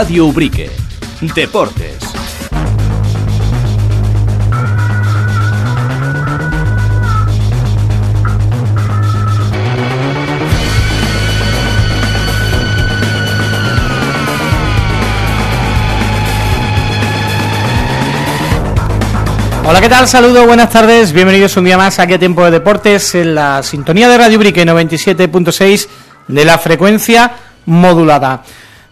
Radio Ubrique. Deportes. Hola, ¿qué tal? Saludos, buenas tardes, bienvenidos un día más aquí a Tiempo de Deportes en la sintonía de Radio Brique 97.6 de la frecuencia modulada.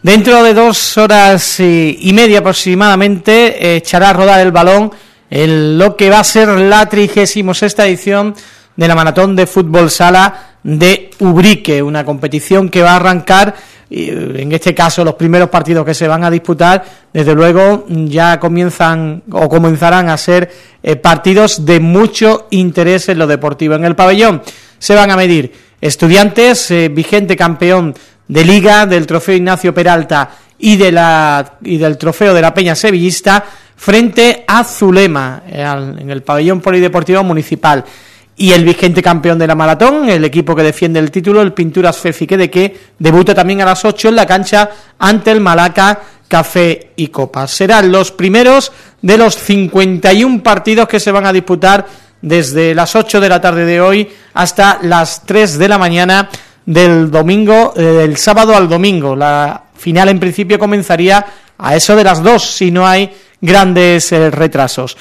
Dentro de dos horas y media aproximadamente echará a rodar el balón en lo que va a ser la 36 edición de la Maratón de Fútbol Sala de Ubrique, una competición que va a arrancar en este caso los primeros partidos que se van a disputar, desde luego ya comienzan o comenzarán a ser eh, partidos de mucho interés en lo deportivo. En el pabellón se van a medir estudiantes, eh, vigente campeón de Liga, del trofeo Ignacio Peralta y, de la, y del trofeo de la Peña Sevillista, frente a Zulema, eh, en el pabellón polideportivo municipal y el vigente campeón de la maratón, el equipo que defiende el título, el Pinturas Fefique de que debuta también a las 8 en la cancha ante el Malaca Café y Copas. Serán los primeros de los 51 partidos que se van a disputar desde las 8 de la tarde de hoy hasta las 3 de la mañana del domingo, eh, del sábado al domingo. La final en principio comenzaría a eso de las 2 si no hay grandes eh, retrasos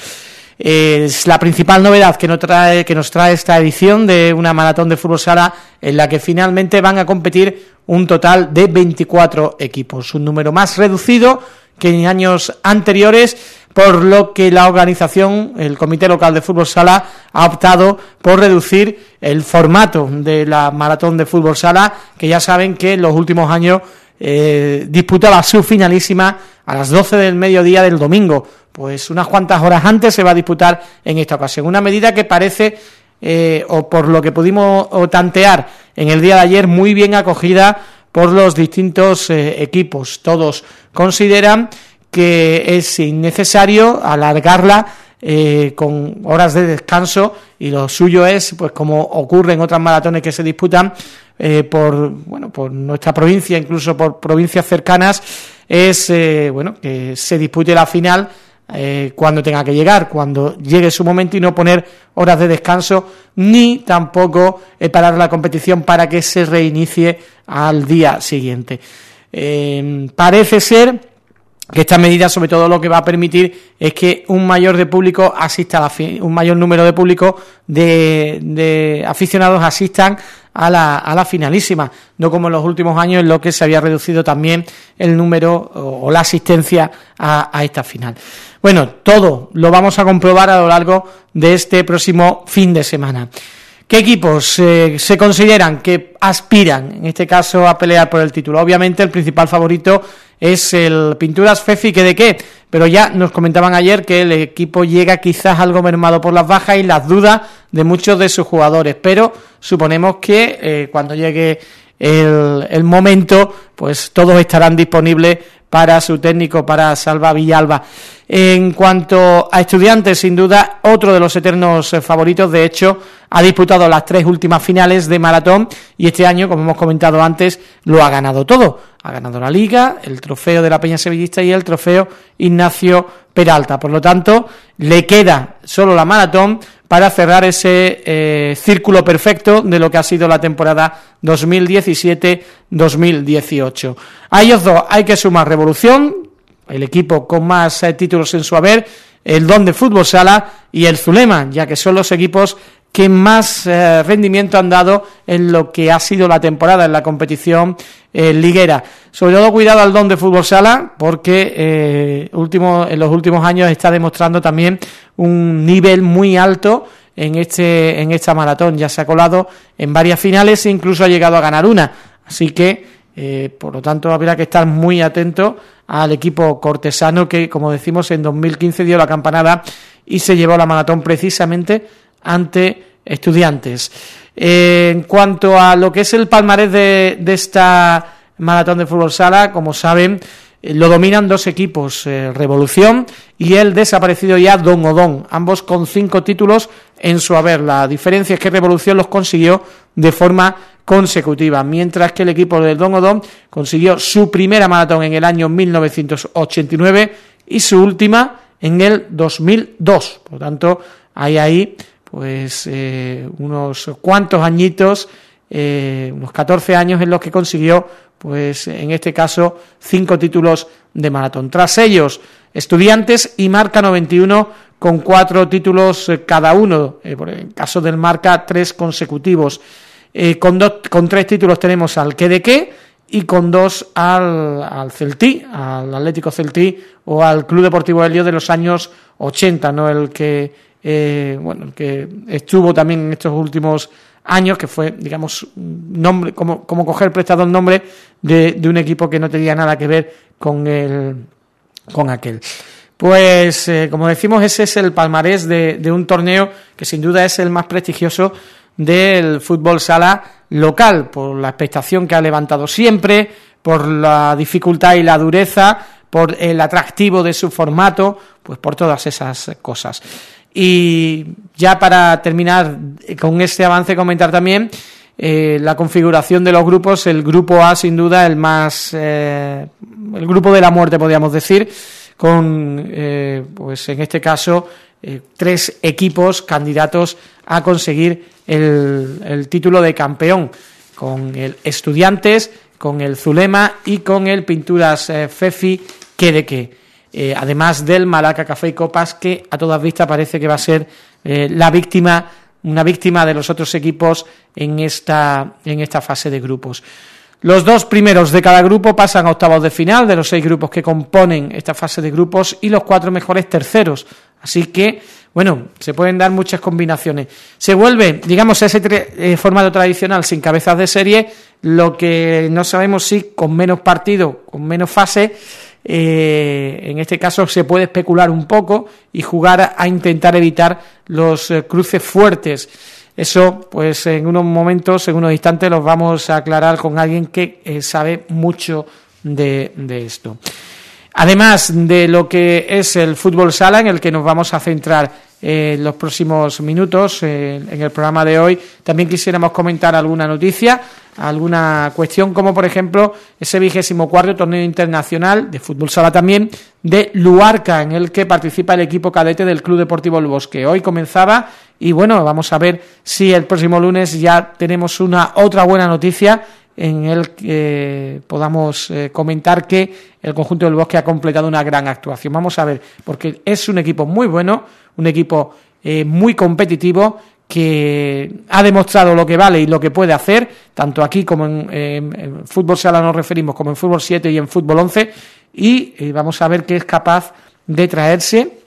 es la principal novedad que nos, trae, que nos trae esta edición de una maratón de fútbol sala en la que finalmente van a competir un total de 24 equipos, un número más reducido que en años anteriores, por lo que la organización, el Comité Local de Fútbol Sala, ha optado por reducir el formato de la maratón de fútbol sala, que ya saben que en los últimos años eh, disputaba su finalísima a las 12 del mediodía del domingo, pues unas cuantas horas antes se va a disputar en esta ocasión. Una medida que parece, eh, o por lo que pudimos tantear en el día de ayer, muy bien acogida por los distintos eh, equipos. Todos consideran que es innecesario alargarla eh, con horas de descanso y lo suyo es, pues como ocurre en otras maratones que se disputan por bueno por nuestra provincia, incluso por provincias cercanas, es bueno que se dispute la final eh, cuando tenga que llegar, cuando llegue su momento y no poner horas de descanso ni tampoco eh, parar la competición para que se reinicie al día siguiente. Eh, parece ser que esta medida sobre todo lo que va a permitir es que un mayor de público asista a un mayor número de público de, aficionados asistan a la, la finalísima, no como en los últimos años en lo que se había reducido también el número o, la asistencia a esta final. Bueno, todo lo vamos a comprobar a lo largo de este próximo fin de semana. ¿Qué equipos eh, se consideran que aspiran, en este caso, a pelear por el título? Obviamente el principal favorito es el Pinturas Fefi, que de qué, pero ya nos comentaban ayer que el equipo llega quizás algo mermado por las bajas y las dudas de muchos de sus jugadores, pero suponemos que eh, cuando llegue el, el, momento, pues todos estarán disponibles para su técnico, para Salva Villalba. En cuanto a estudiantes, sin duda, otro de los eternos eh, favoritos, de hecho, ha disputado las tres últimas finales de maratón y este año, como hemos comentado antes, lo ha ganado todo. Ha ganado la Liga, el trofeo de la Peña Sevillista y el trofeo Ignacio Peralta. Por lo tanto, le queda solo la maratón para cerrar ese eh, círculo perfecto de lo que ha sido la temporada 2017-2018. A ellos dos hay que sumar Revolución, el equipo con más eh, títulos en su haber, el Don de Fútbol Sala y el Zulema, ya que son los equipos que más eh, rendimiento han dado en lo que ha sido la temporada en la competición eh, liguera. Sobre todo cuidado al Don de Fútbol Sala, porque último, en los últimos años está demostrando también un nivel muy alto en este en esta maratón. Ya se ha colado en varias finales e incluso ha llegado a ganar una. Así que eh, por lo tanto, habrá que estar muy atento al equipo cortesano que, como decimos, en 2015 dio la campanada y se llevó la maratón precisamente ante estudiantes. Eh, en cuanto a lo que es el palmarés de, esta maratón de fútbol sala, como saben, Eh, lo dominan dos equipos, eh, Revolución y el desaparecido ya Don Odón, ambos con cinco títulos en su haber. La diferencia es que Revolución los consiguió de forma consecutiva, mientras que el equipo del Don Odón consiguió su primera maratón en el año 1989 y su última en el 2002. Por lo tanto, hay ahí pues eh, unos cuantos añitos, unos 14 años en los que consiguió pues en este caso cinco títulos de maratón. Tras ellos, Estudiantes y Marca 91 con cuatro títulos eh, cada uno, eh, en el caso del Marca tres consecutivos. Eh, con, con tres títulos tenemos al Quedeque y con dos al, al Celtí, al Atlético Celtí o al Club Deportivo Helio de los años 80, no el que bueno, el que estuvo también en estos últimos años, que fue, digamos, nombre, como, como coger prestado el nombre de, de, un equipo que no tenía nada que ver con el, con aquel. Pues, eh, como decimos, ese es el palmarés de, de un torneo que sin duda es el más prestigioso del fútbol sala local, por la expectación que ha levantado siempre, por la dificultad y la dureza, por el atractivo de su formato, pues por todas esas cosas. Y ya para terminar con este avance, comentar también eh, la configuración de los grupos, el grupo A sin duda el más, eh, el grupo de la muerte podríamos decir, con, eh, pues en este caso, eh, tres equipos candidatos a conseguir el, título de campeón, con el Estudiantes, con el Zulema y con el Pinturas eh, Fefi Quedeque. Eh, además del Malaca Café y Copas, que a todas vistas parece que va a ser eh, la víctima, una víctima de los otros equipos en esta, en esta fase de grupos. Los dos primeros de cada grupo pasan a octavos de final de los seis grupos que componen esta fase de grupos y los cuatro mejores terceros. Así que, bueno, se pueden dar muchas combinaciones. Se vuelve, digamos, ese eh, formato tradicional sin cabezas de serie, lo que no sabemos si con menos partido, con menos fase, eh, en este caso se puede especular un poco y jugar a intentar evitar los eh, cruces fuertes. Eso, pues en unos momentos, en unos instantes, los vamos a aclarar con alguien que eh, sabe mucho de, de esto. Además de lo que es el fútbol sala, en el que nos vamos a centrar en los próximos minutos en el programa de hoy, también quisiéramos comentar alguna noticia alguna cuestión, como por ejemplo ese vigésimo cuarto torneo internacional de fútbol sala también de Luarca, en el que participa el equipo cadete del Club Deportivo El Bosque. Hoy comenzaba y bueno, vamos a ver si el próximo lunes ya tenemos una otra buena noticia en el que podamos eh, comentar que el conjunto del Bosque ha completado una gran actuación. Vamos a ver, porque es un equipo muy bueno, un equipo eh, muy competitivo que ha demostrado lo que vale y lo que puede hacer, tanto aquí como en, fútbol sala nos referimos, como en fútbol 7 y en fútbol 11, y eh, vamos a ver que es capaz de traerse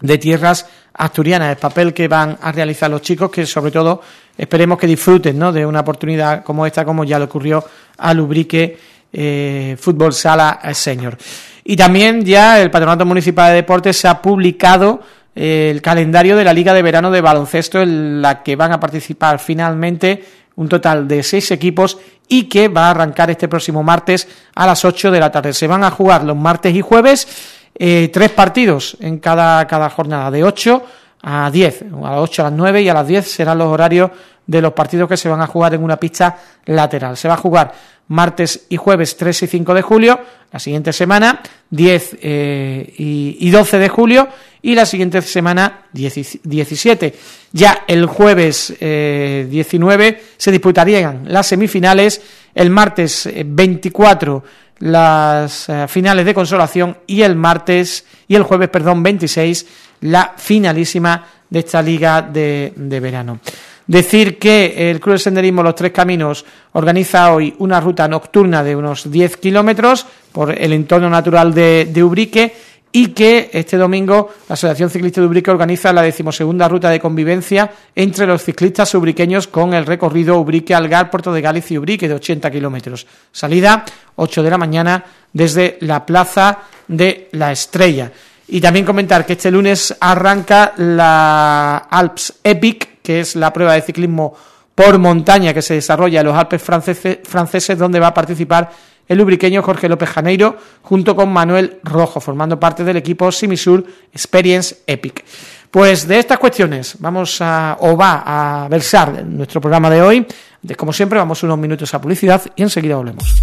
de tierras asturianas, el papel que van a realizar los chicos, que sobre todo esperemos que disfruten ¿no? de una oportunidad como esta, como ya le ocurrió a Lubrique eh, Fútbol Sala Senior. Y también ya el Patronato Municipal de Deportes se ha publicado el calendario de la Liga de Verano de Baloncesto en la que van a participar finalmente un total de seis equipos y que va a arrancar este próximo martes a las 8 de la tarde. Se van a jugar los martes y jueves eh, tres partidos en cada, cada jornada, de 8 a 10, a las 8 a las 9 y a las 10 serán los horarios de los partidos que se van a jugar en una pista lateral. Se va a jugar martes y jueves 3 y 5 de julio, la siguiente semana 10 eh, y, y 12 de julio y la siguiente semana 17. Ya el jueves eh, 19 se disputarían las semifinales, el martes 24 eh, las eh, finales de consolación y el martes y el jueves, perdón, 26 la finalísima de esta liga de, de verano. Decir que el Club de Senderismo Los Tres Caminos organiza hoy una ruta nocturna de unos 10 kilómetros por el entorno natural de, de Ubrique y que este domingo la Asociación Ciclista de Ubrique organiza la decimosegunda ruta de convivencia entre los ciclistas ubriqueños con el recorrido Ubrique-Algar, Puerto de Galicia y Ubrique de 80 kilómetros. Salida 8 de la mañana desde la Plaza de la Estrella. Y también comentar que este lunes arranca la Alps Epic que es la prueba de ciclismo por montaña que se desarrolla en los Alpes franceses, franceses donde va a participar el lubriqueño Jorge López Janeiro, junto con Manuel Rojo, formando parte del equipo Simisur Experience Epic. Pues de estas cuestiones vamos a, o va a versar nuestro programa de hoy. De, como siempre, vamos unos minutos a publicidad y enseguida volvemos.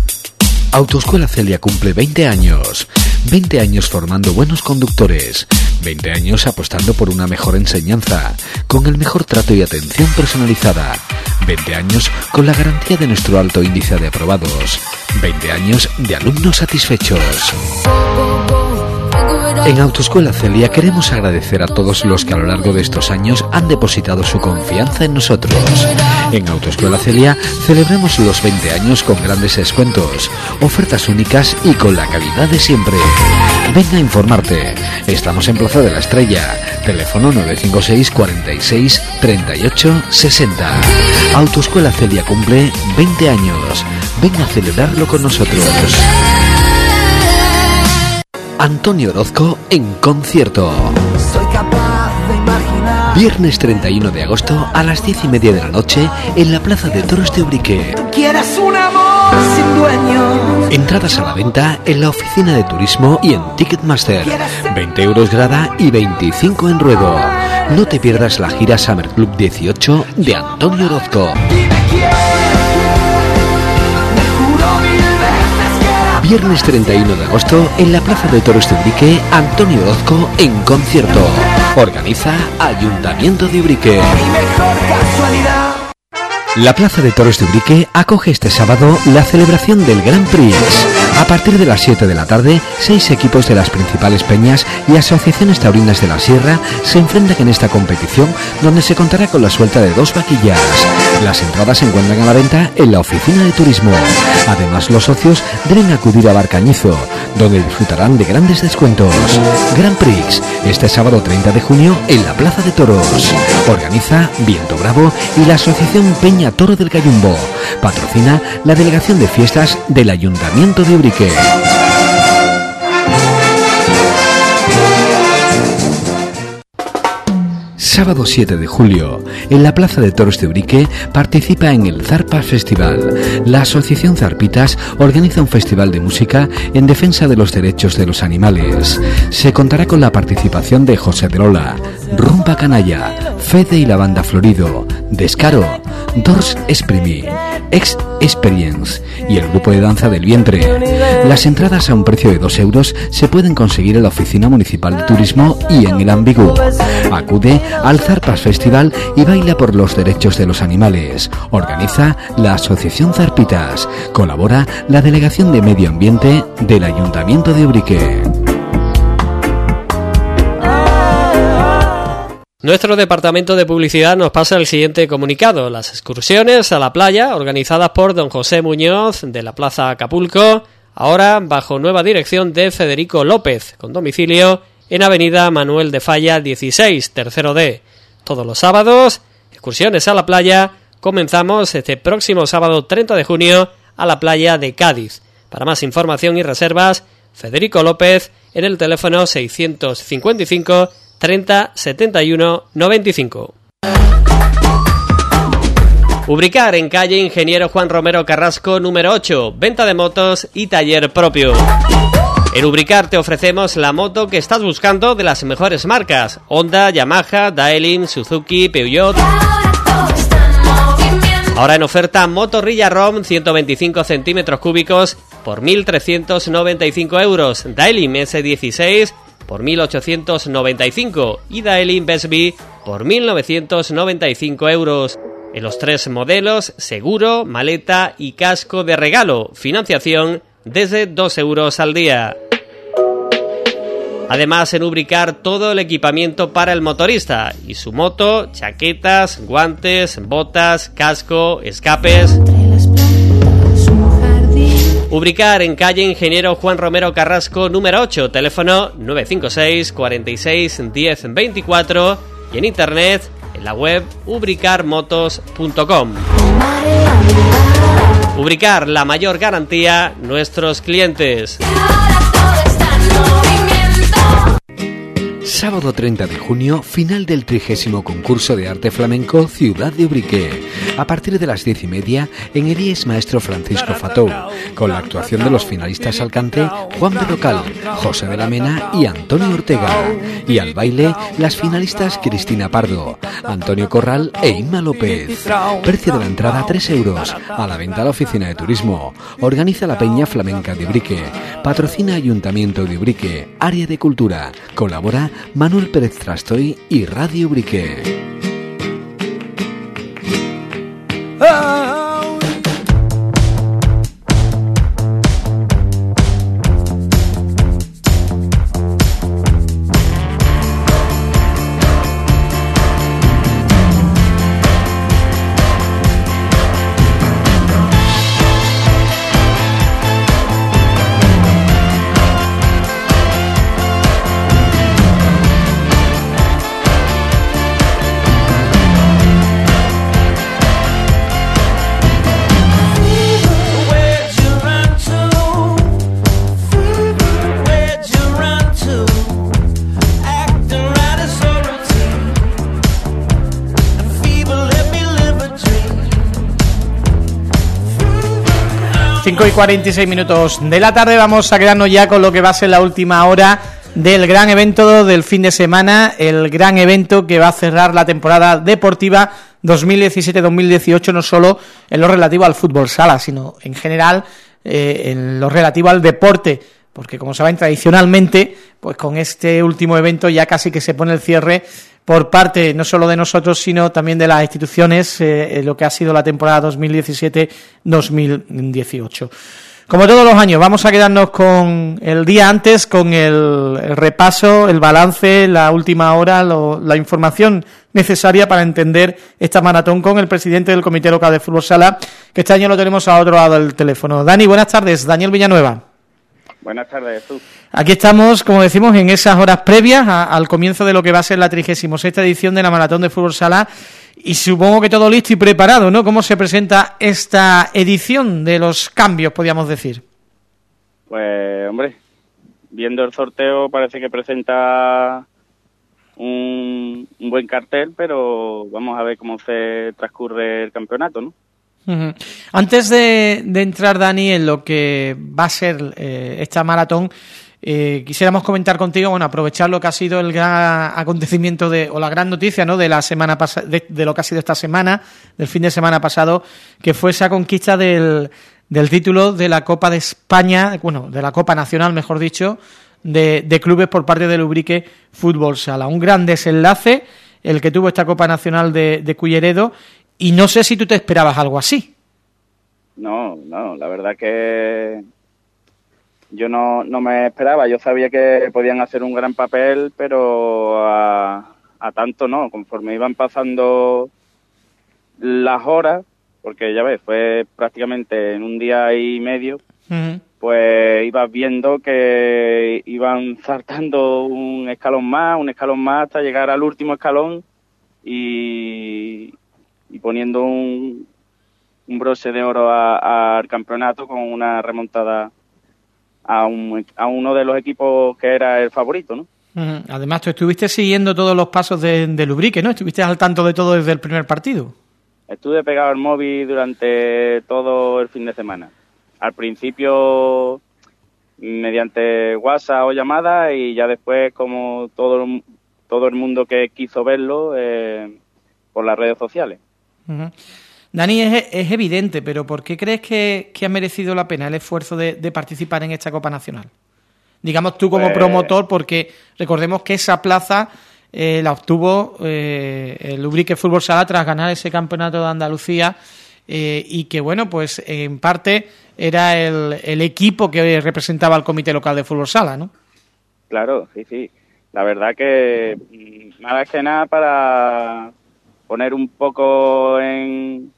Autoescuela Celia cumple 20 años. 20 años formando buenos conductores. 20 años apostando por una mejor enseñanza, con el mejor trato y atención personalizada. 20 años con la garantía de nuestro alto índice de aprobados. 20 años de alumnos satisfechos. En Autoescuela Celia queremos agradecer a todos los que a lo largo de estos años han depositado su confianza en nosotros. En Autoescuela Celia celebramos los 20 años con grandes descuentos, ofertas únicas y con la calidad de siempre. Venga a informarte. Estamos en Plaza de la Estrella. Teléfono 956 46 38 60. Autoescuela Celia cumple 20 años. Venga a celebrarlo con nosotros. Antonio Orozco en concierto. Viernes 31 de agosto a las 10 y media de la noche en la Plaza de Toros de Ubrique. un amor sin dueño. Entradas a la venta en la oficina de turismo y en Ticketmaster. 20 euros grada y 25 en ruedo. No te pierdas la gira Summer Club 18 de Antonio Orozco. Viernes 31 de agosto en la Plaza de Toros de Ubrique, Antonio Orozco en concierto. Organiza Ayuntamiento de Ubrique. La Plaza de Toros de Ubrique acoge este sábado la celebración del Gran Prix. A partir de las 7 de la tarde, seis equipos de las principales peñas y asociaciones taurinas de la Sierra se enfrentan en esta competición donde se contará con la suelta de dos vaquillas. Las entradas se encuentran a la venta en la oficina de turismo. Además, los socios deben acudir a Barcañizo, donde disfrutarán de grandes descuentos. Gran Prix, este sábado 30 de junio en la Plaza de Toros. Organiza Viento Bravo y la Asociación Peña Toro del Cayumbo. Patrocina la Delegación de Fiestas del Ayuntamiento de Ubrique. Sábado 7 de julio, en la Plaza de Toros de Ubrique participa en el Zarpa Festival. La Asociación Zarpitas organiza un festival de música en defensa de los derechos de los animales. Se contará con la participación de José de Lola, Rumba Canalla, Fede y la Banda Florido, Descaro, Dors Esprimi, Ex Experience y el grupo de danza del vientre. Las entradas a un precio de 2 euros se pueden conseguir en la Oficina Municipal de Turismo y en el Ambigu. Acude al Zarpas Festival y baila por los derechos de los animales. Organiza la Asociación Zarpitas. Colabora la Delegación de Medio Ambiente del Ayuntamiento de Ubrique. Nuestro departamento de publicidad nos pasa el siguiente comunicado. Las excursiones a la playa, organizadas por don José Muñoz de la Plaza Acapulco, ahora bajo nueva dirección de Federico López, con domicilio en Avenida Manuel de Falla 16, tercero D. Todos los sábados, excursiones a la playa, comenzamos este próximo sábado 30 de junio a la playa de Cádiz. Para más información y reservas, Federico López en el teléfono 655 30 71 95. Ubricar en calle Ingeniero Juan Romero Carrasco número 8, venta de motos y taller propio. En Ubricar te ofrecemos la moto que estás buscando de las mejores marcas: Honda, Yamaha, Daelin, Suzuki, Peugeot. Ahora en oferta Motorrilla ROM 125 centímetros cúbicos por 1.395 euros. Daelin S16 por 1.895 y Daelin Besby por 1.995 euros. En los tres modelos, seguro, maleta y casco de regalo. Financiación desde 2 euros al día. Además, en Ubricar todo el equipamiento para el motorista y su moto, chaquetas, guantes, botas, casco, escapes. Ubricar en calle Ingeniero Juan Romero Carrasco número 8, teléfono 956 46 10 24 y en internet en la web ubricarmotos.com. Ubricar, la mayor garantía, nuestros clientes. Sábado 30 de junio, final del trigésimo concurso de arte flamenco Ciudad de Ubrique. A partir de las diez y media, en el IES Maestro Francisco Fatou, con la actuación de los finalistas al cante Juan Berrocal, José de la Mena y Antonio Ortega. Y al baile, las finalistas Cristina Pardo, Antonio Corral e Inma López. Precio de la entrada 3 euros. A la venta la oficina de turismo. Organiza la Peña Flamenca de Ubrique. Patrocina Ayuntamiento de Ubrique. Área de Cultura. Colabora Manuel Pérez Trastoy y Radio Ubrique. 5 y 46 minutos de la tarde. Vamos a quedarnos ya con lo que va a ser la última hora del gran evento del fin de semana, el gran evento que va a cerrar la temporada deportiva 2017-2018 no solo en lo relativo al fútbol sala, sino en general eh, en lo relativo al deporte, porque como saben tradicionalmente, pues con este último evento ya casi que se pone el cierre por parte no solo de nosotros, sino también de las instituciones, eh, lo que ha sido la temporada 2017-2018. Como todos los años, vamos a quedarnos con el día antes, con el, repaso, el balance, la última hora, la información necesaria para entender esta maratón con el presidente del Comité Local de Fútbol Sala, que este año lo tenemos a otro lado del teléfono. Dani, buenas tardes. Daniel Villanueva. Buenas tardes, tú. Aquí estamos, como decimos, en esas horas previas al comienzo de lo que va a ser la 36 edición de la Maratón de Fútbol Sala y supongo que todo listo y preparado, ¿no? ¿Cómo se presenta esta edición de los cambios, podríamos decir? Pues, hombre, viendo el sorteo parece que presenta un, un buen cartel, pero vamos a ver cómo se transcurre el campeonato, ¿no? Antes de, entrar, Dani, en lo que va a ser eh, esta maratón, eh, quisiéramos comentar contigo, bueno, aprovechar lo que ha sido el gran acontecimiento de, o la gran noticia, ¿no?, de la semana de, de, lo que ha sido esta semana, del fin de semana pasado, que fue esa conquista del, del título de la Copa de España, bueno, de la Copa Nacional, mejor dicho, de, de clubes por parte del Ubrique Fútbol Sala. Un gran desenlace el que tuvo esta Copa Nacional de, de Culleredo y no sé si tú te esperabas algo así. No, no, la verdad que yo no, no me esperaba. Yo sabía que podían hacer un gran papel, pero a, tanto no. Conforme iban pasando las horas, porque ya ves, fue prácticamente en un día y medio, pues ibas viendo que iban saltando un escalón más, un escalón más hasta llegar al último escalón y, y poniendo un, un broche de oro al campeonato con una remontada a, un, a uno de los equipos que era el favorito, ¿no? Además, tú estuviste siguiendo todos los pasos de, de Lubrique, ¿no? Estuviste al tanto de todo desde el primer partido. Estuve pegado al móvil durante todo el fin de semana. Al principio mediante WhatsApp o llamada y ya después como todo, todo el mundo que quiso verlo eh, por las redes sociales. Dani, es, evidente, pero ¿por qué crees que, ha merecido la pena el esfuerzo de, participar en esta Copa Nacional? Digamos tú como pues promotor, porque recordemos que esa plaza eh, la obtuvo eh, el Ubrique Fútbol Sala tras ganar ese campeonato de Andalucía eh, y que, bueno, pues en parte era el, el equipo que representaba al Comité Local de Fútbol Sala, ¿no? Claro, sí, sí. La verdad que mm, nada que nada para poner un poco en,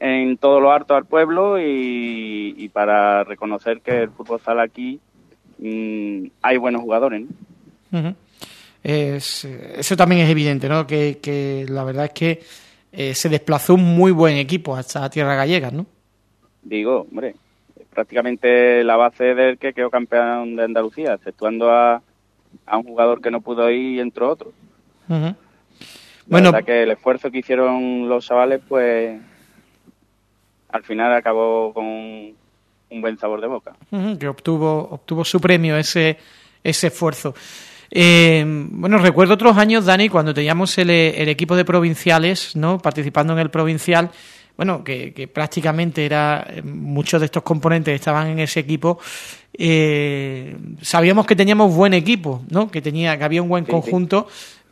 en todo lo harto al pueblo y, para reconocer que el fútbol sala aquí mm, hay buenos jugadores. eso también es evidente, ¿no? Que, la verdad es que eh, se desplazó un muy buen equipo hasta Tierra Gallega, ¿no? Digo, hombre, prácticamente la base del que quedó campeón de Andalucía, exceptuando a, a un jugador que no pudo ir y entró otro. La Bueno, verdad que el esfuerzo que hicieron los chavales, pues al final acabó con un, un buen sabor de boca. Que obtuvo obtuvo su premio ese ese esfuerzo. Eh, bueno, recuerdo otros años, Dani, cuando teníamos el, el equipo de provinciales, ¿no? Participando en el provincial, bueno, que, que prácticamente era eh, muchos de estos componentes estaban en ese equipo. eh, sabíamos que teníamos buen equipo, ¿no? Que tenía que había un buen Sí, conjunto,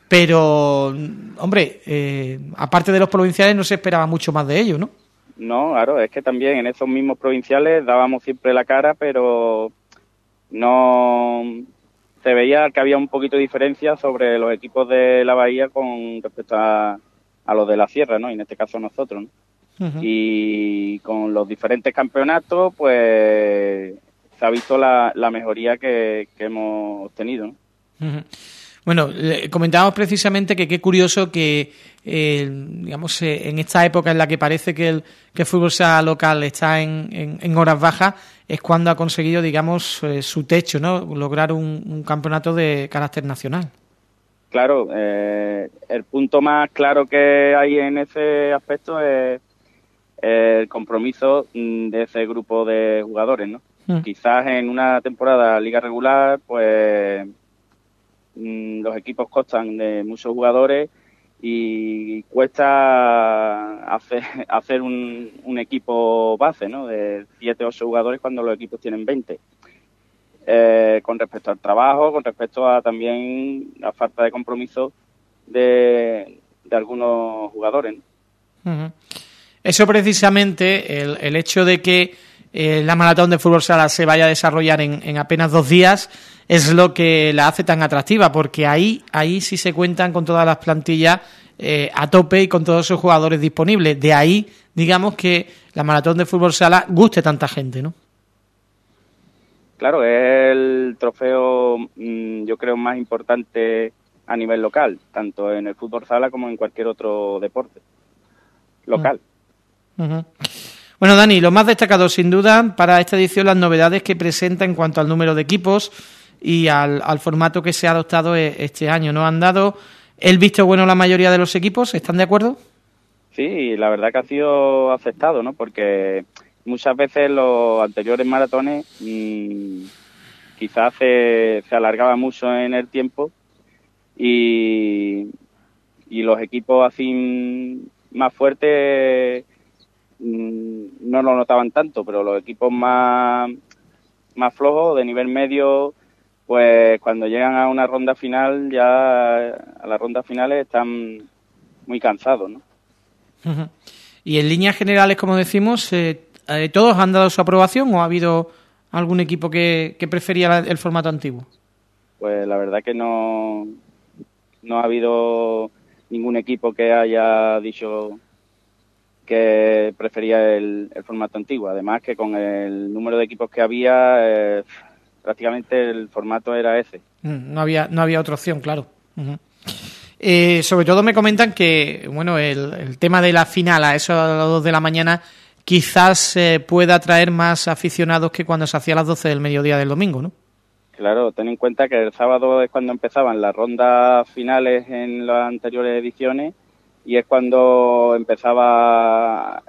pero hombre, eh, aparte de los provinciales no se esperaba mucho más de ellos, ¿no? No, claro, es que también en esos mismos provinciales dábamos siempre la cara, pero no se veía que había un poquito de diferencia sobre los equipos de la Bahía con respecto a, a los de la Sierra, ¿no? Y en este caso nosotros, ¿no? Y con los diferentes campeonatos, pues se ha visto la, la mejoría que, que hemos obtenido, ¿no? Bueno, comentábamos precisamente que qué curioso que, eh, digamos, eh, en esta época en la que parece que el, que el fútbol sea local está en, en- en horas bajas, es cuando ha conseguido, digamos, eh, su techo, ¿no? Lograr un, un campeonato de carácter nacional. Claro, eh, el punto más claro que hay en ese aspecto es el compromiso mm, de ese grupo de jugadores, ¿no? Mm. Quizás en una temporada liga regular, pues los equipos constan de muchos jugadores y cuesta hacer, un, un equipo base, ¿no? De 7 o 8 jugadores cuando los equipos tienen 20. Eh, con respecto al trabajo, con respecto a también la falta de compromiso de, de algunos jugadores. Eso precisamente, el, el hecho de que eh, la maratón de fútbol sala se vaya a desarrollar en, en apenas dos días es lo que la hace tan atractiva, porque ahí, ahí sí se cuentan con todas las plantillas eh, a tope y con todos sus jugadores disponibles. De ahí, digamos que la maratón de fútbol sala guste tanta gente, ¿no? Claro, es el trofeo, mm, yo creo, más importante a nivel local, tanto en el fútbol sala como en cualquier otro deporte local. Bueno, Dani, lo más destacado sin duda para esta edición las novedades que presenta en cuanto al número de equipos y al, al formato que se ha adoptado e- este año. ¿No han dado el visto bueno la mayoría de los equipos? ¿Están de acuerdo? Sí, la verdad que ha sido aceptado, ¿no? Porque muchas veces los anteriores maratones mm, quizás se, se alargaba mucho en el tiempo y, y los equipos así más fuertes mm, no lo notaban tanto, pero los equipos más, más flojos, de nivel medio, pues cuando llegan a una ronda final, ya a las rondas finales están muy cansados, ¿no? Y en líneas generales, como decimos, eh, eh, ¿todos han dado su aprobación o ha habido algún equipo que, que prefería el formato antiguo? Pues la verdad que no, no ha habido ningún equipo que haya dicho que prefería el, el formato antiguo. Además que con el número de equipos que había, eh, prácticamente el formato era ese. Mm, No había, no había otra opción, claro. Eh, sobre todo me comentan que, bueno, el, el tema de la final a eso a las 2 de la mañana quizás eh, pueda atraer más aficionados que cuando se hacía a las 12 del mediodía del domingo, ¿no? Claro, ten en cuenta que el sábado es cuando empezaban las rondas finales en las anteriores ediciones y es cuando empezaba...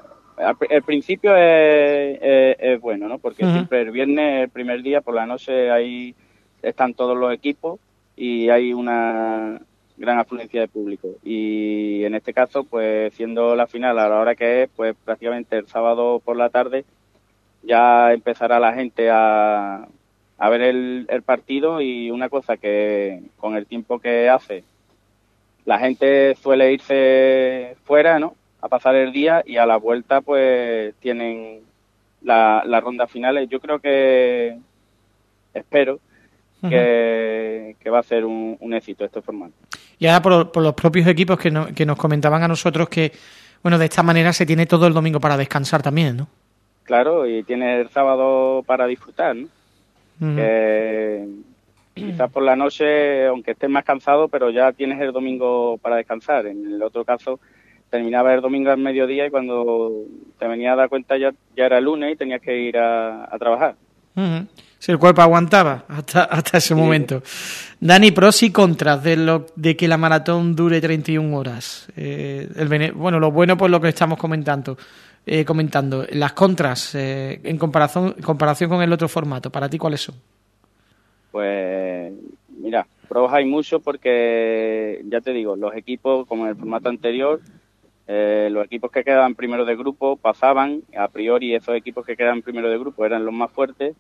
El principio es, es- es bueno, ¿no? Porque siempre el viernes, el primer día, por la noche, ahí están todos los equipos y hay una gran afluencia de público. Y en este caso, pues siendo la final a la hora que es, pues prácticamente el sábado por la tarde ya empezará la gente a, a ver el, el partido y una cosa que con el tiempo que hace la gente suele irse fuera, ¿no? A pasar el día y a la vuelta pues tienen la- las rondas finales. Yo creo que espero que, que va a ser un, un éxito este formato. Y ahora por, por los propios equipos que, no- que nos comentaban a nosotros que, bueno, de esta manera se tiene todo el domingo para descansar también, ¿no? Claro, y tiene el sábado para disfrutar, ¿no? Que quizás por la noche, aunque estés más cansado, pero ya tienes el domingo para descansar. En el otro caso, terminaba el domingo al mediodía y cuando te venía a dar cuenta ya, ya era lunes y tenías que ir a, a trabajar. Ujú. si el cuerpo aguantaba hasta, hasta ese momento. Dani, pros y contras de, lo, de que la maratón dure 31 horas. Eh, el, bueno, lo bueno pues lo que estamos comentando. Eh, comentando. Las contras eh, en comparación, en comparación con el otro formato, ¿para ti cuáles son? Pues mira, pros hay mucho porque, ya te digo, los equipos, como en el formato anterior, eh, los equipos que quedaban primero de grupo pasaban, a priori esos equipos que quedaban primero de grupo eran los más fuertes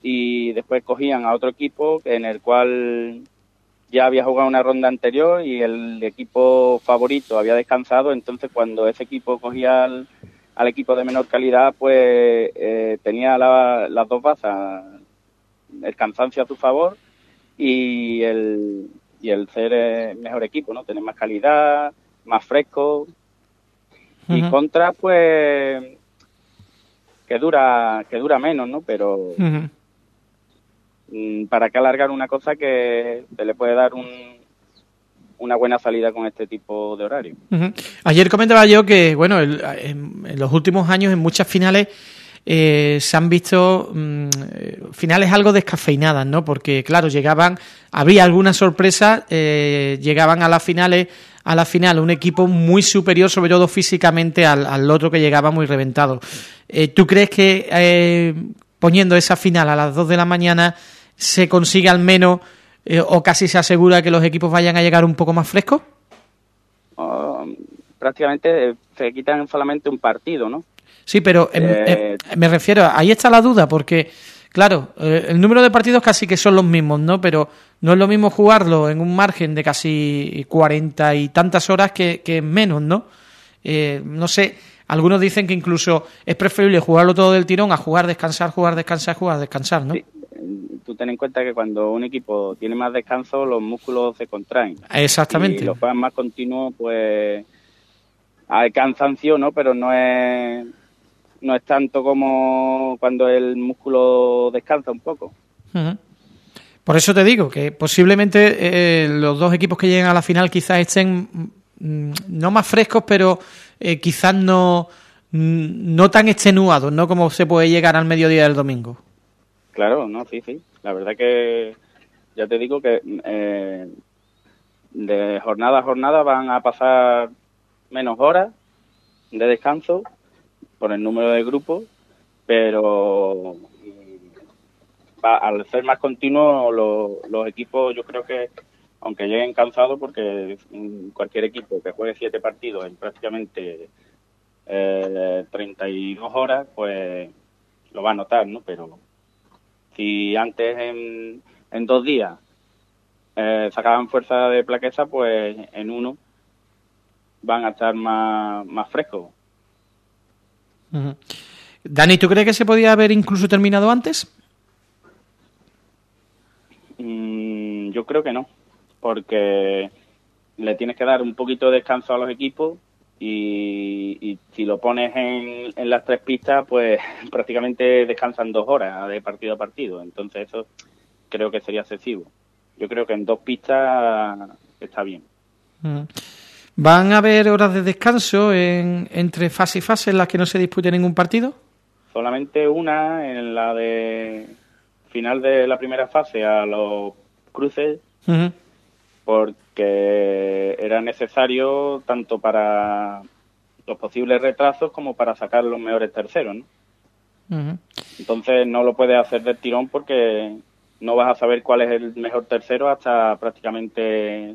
y después cogían a otro equipo en el cual ya había jugado una ronda anterior y el equipo favorito había descansado, entonces cuando ese equipo cogía al, equipo de menor calidad, pues eh, tenía las dos bazas, el cansancio a su favor y el, y el ser eh, mejor equipo, ¿no? Tener más calidad, más fresco. Y contra, pues, que dura, que dura menos, ¿no? Pero mm, para qué alargar una cosa que se le puede dar un, una buena salida con este tipo de horario. Ayer comentaba yo que, bueno, en, los últimos años en muchas finales eh, se han visto mm, finales algo descafeinadas, ¿no? Porque, claro, llegaban, había alguna sorpresa, eh, llegaban a las finales, a la final un equipo muy superior, sobre todo físicamente, al, otro que llegaba muy reventado. Eh, ¿Tú crees que poniendo esa final a las 2 de la mañana se consigue al menos o casi se asegura que los equipos vayan a llegar un poco más frescos? Oh, prácticamente se quitan solamente un partido, ¿no? Sí, pero eh, me refiero, ahí está la duda, porque, claro, eh, el número de partidos casi que son los mismos, ¿no? Pero no es lo mismo jugarlo en un margen de casi cuarenta y tantas horas que, que menos, ¿no? Eh, no sé, algunos dicen que incluso es preferible jugarlo todo del tirón a jugar, descansar, jugar, descansar, jugar, descansar, ¿no? Sí. Tú ten en cuenta que cuando un equipo tiene más descanso, los músculos se contraen. Exactamente. Y los juegan más continuos, pues hay cansancio, ¿no? Pero no es no es tanto como cuando el músculo descansa un poco. Por eso te digo que posiblemente eh, los dos equipos que lleguen a la final quizás estén mm, no más frescos, pero eh, quizás no, mm, no tan extenuados, ¿no? Como se puede llegar al mediodía del domingo. Claro, no, sí, sí. La verdad que ya te digo que eh, de jornada a jornada van a pasar menos horas de descanso por el número de grupos, pero mm, al ser más continuo los equipos yo creo que aunque lleguen cansados porque mm, cualquier equipo que juegue siete partidos en prácticamente eh, 32 horas pues lo va a notar, ¿no? Pero si antes en, en dos días eh, sacaban fuerza de plaqueza, pues en uno van a estar más, más frescos. Dani, ¿tú crees que se podía haber incluso terminado antes? Mm, yo creo que no, porque le tienes que dar un poquito de descanso a los equipos y, si lo pones en, en, las tres pistas, pues prácticamente descansan dos horas de partido a partido. Entonces eso creo que sería excesivo. Yo creo que en dos pistas está bien. ¿Van a haber horas de descanso en, entre fase y fase en las que no se dispute ningún partido? Solamente una en la de final de la primera fase a los cruces, porque era necesario tanto para los posibles retrasos como para sacar los mejores terceros. ¿no? Entonces no lo puedes hacer del tirón porque no vas a saber cuál es el mejor tercero hasta prácticamente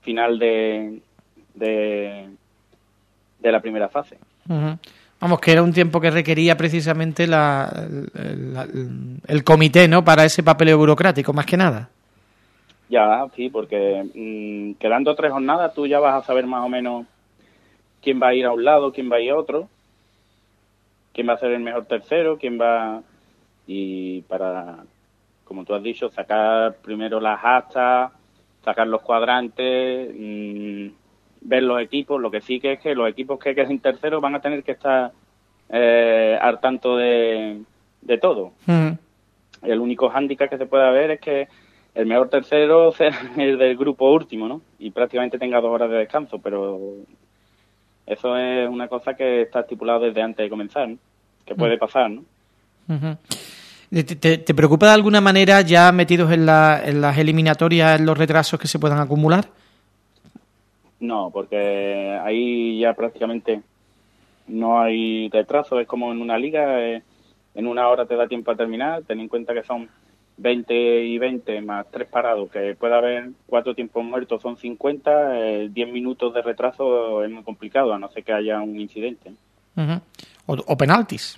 final de, de, de la primera fase. Vamos, que era un tiempo que requería precisamente la, el comité, ¿no? Para ese papeleo burocrático, más que nada. Ya, sí, porque mm, quedando tres jornadas tú ya vas a saber más o menos quién va a ir a un lado, quién va a ir a otro, quién va a ser el mejor tercero, quién va... Y para, como tú has dicho, sacar primero las actas, sacar los cuadrantes, mmm, ver los equipos. Lo que sí que es que los equipos que queden terceros van a tener que estar eh, al tanto de, de todo. Mm. El único hándicap que se puede ver es que el mejor tercero sea el del grupo último, ¿no? Y prácticamente tenga dos horas de descanso, pero eso es una cosa que está estipulado desde antes de comenzar, que puede mm. pasar, ¿no? ¿Te, preocupa de alguna manera ya metidos en, en las eliminatorias los retrasos que se puedan acumular? No, porque ahí ya prácticamente no hay retraso, es como en una liga, eh, en una hora te da tiempo a terminar, ten en cuenta que son 20 y 20 más tres parados, que puede haber cuatro tiempos muertos, son 50, 10 eh, minutos de retraso es muy complicado, a no ser que haya un incidente. o penaltis.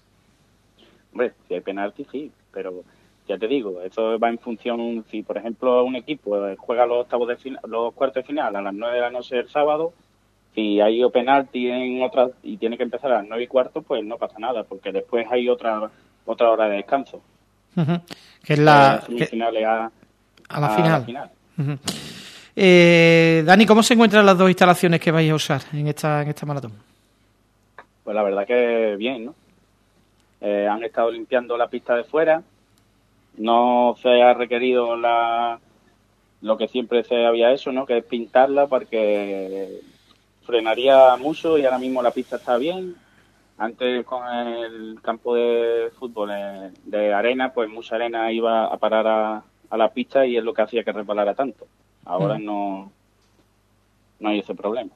Hombre, si hay penalti, sí, pero ya te digo, eso va en función, si por ejemplo un equipo juega los octavos de final, los cuartos de final a las nueve de la noche el sábado, si hay penalti en otra y tiene que empezar a las nueve y cuarto, pues no pasa nada, porque después hay otra otra hora de descanso. Que es la... a, la final. Eh, Dani, ¿cómo se encuentran las dos instalaciones que vais a usar en esta, en esta maratón? Pues la verdad que bien, ¿no? Eh, han estado limpiando la pista de fuera. No se ha requerido la, lo que siempre se había hecho, ¿no? Que es pintarla porque frenaría mucho y ahora mismo la pista está bien. Antes con el campo de fútbol de arena, pues mucha arena iba a parar a, la pista y es lo que hacía que resbalara tanto. Ahora mm. no, no hay ese problema.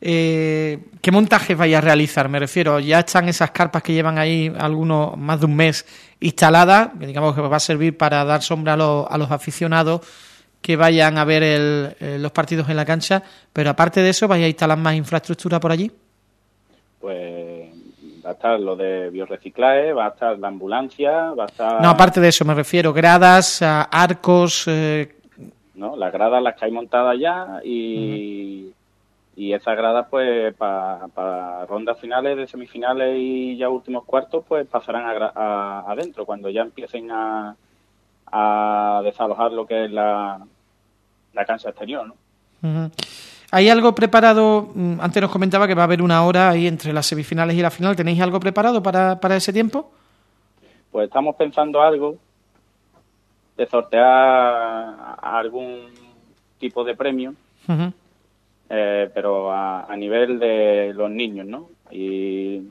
Eh, ¿Qué montajes vais a realizar? Me refiero, ya están esas carpas que llevan ahí algunos más de un mes instaladas, que digamos que va a servir para dar sombra a los, aficionados que vayan a ver eh, los partidos en la cancha, pero aparte de eso, ¿vais a instalar más infraestructura por allí? Pues va a estar lo de biorreciclaje, va a estar la ambulancia, va a estar... No, aparte de eso, me refiero, gradas, arcos... Eh... No, las gradas las que hay montadas ya y y esas gradas pues para rondas finales de semifinales y ya últimos cuartos pues pasarán adentro cuando ya empiecen a, desalojar lo que es la, la cancha exterior ¿no? ¿Hay algo preparado? Mm, antes nos comentaba que va a haber una hora ahí entre las semifinales y la final. ¿Tenéis algo preparado para, para ese tiempo? Pues estamos pensando algo de sortear algún tipo de premio eh, pero a, nivel de los niños, ¿no? Y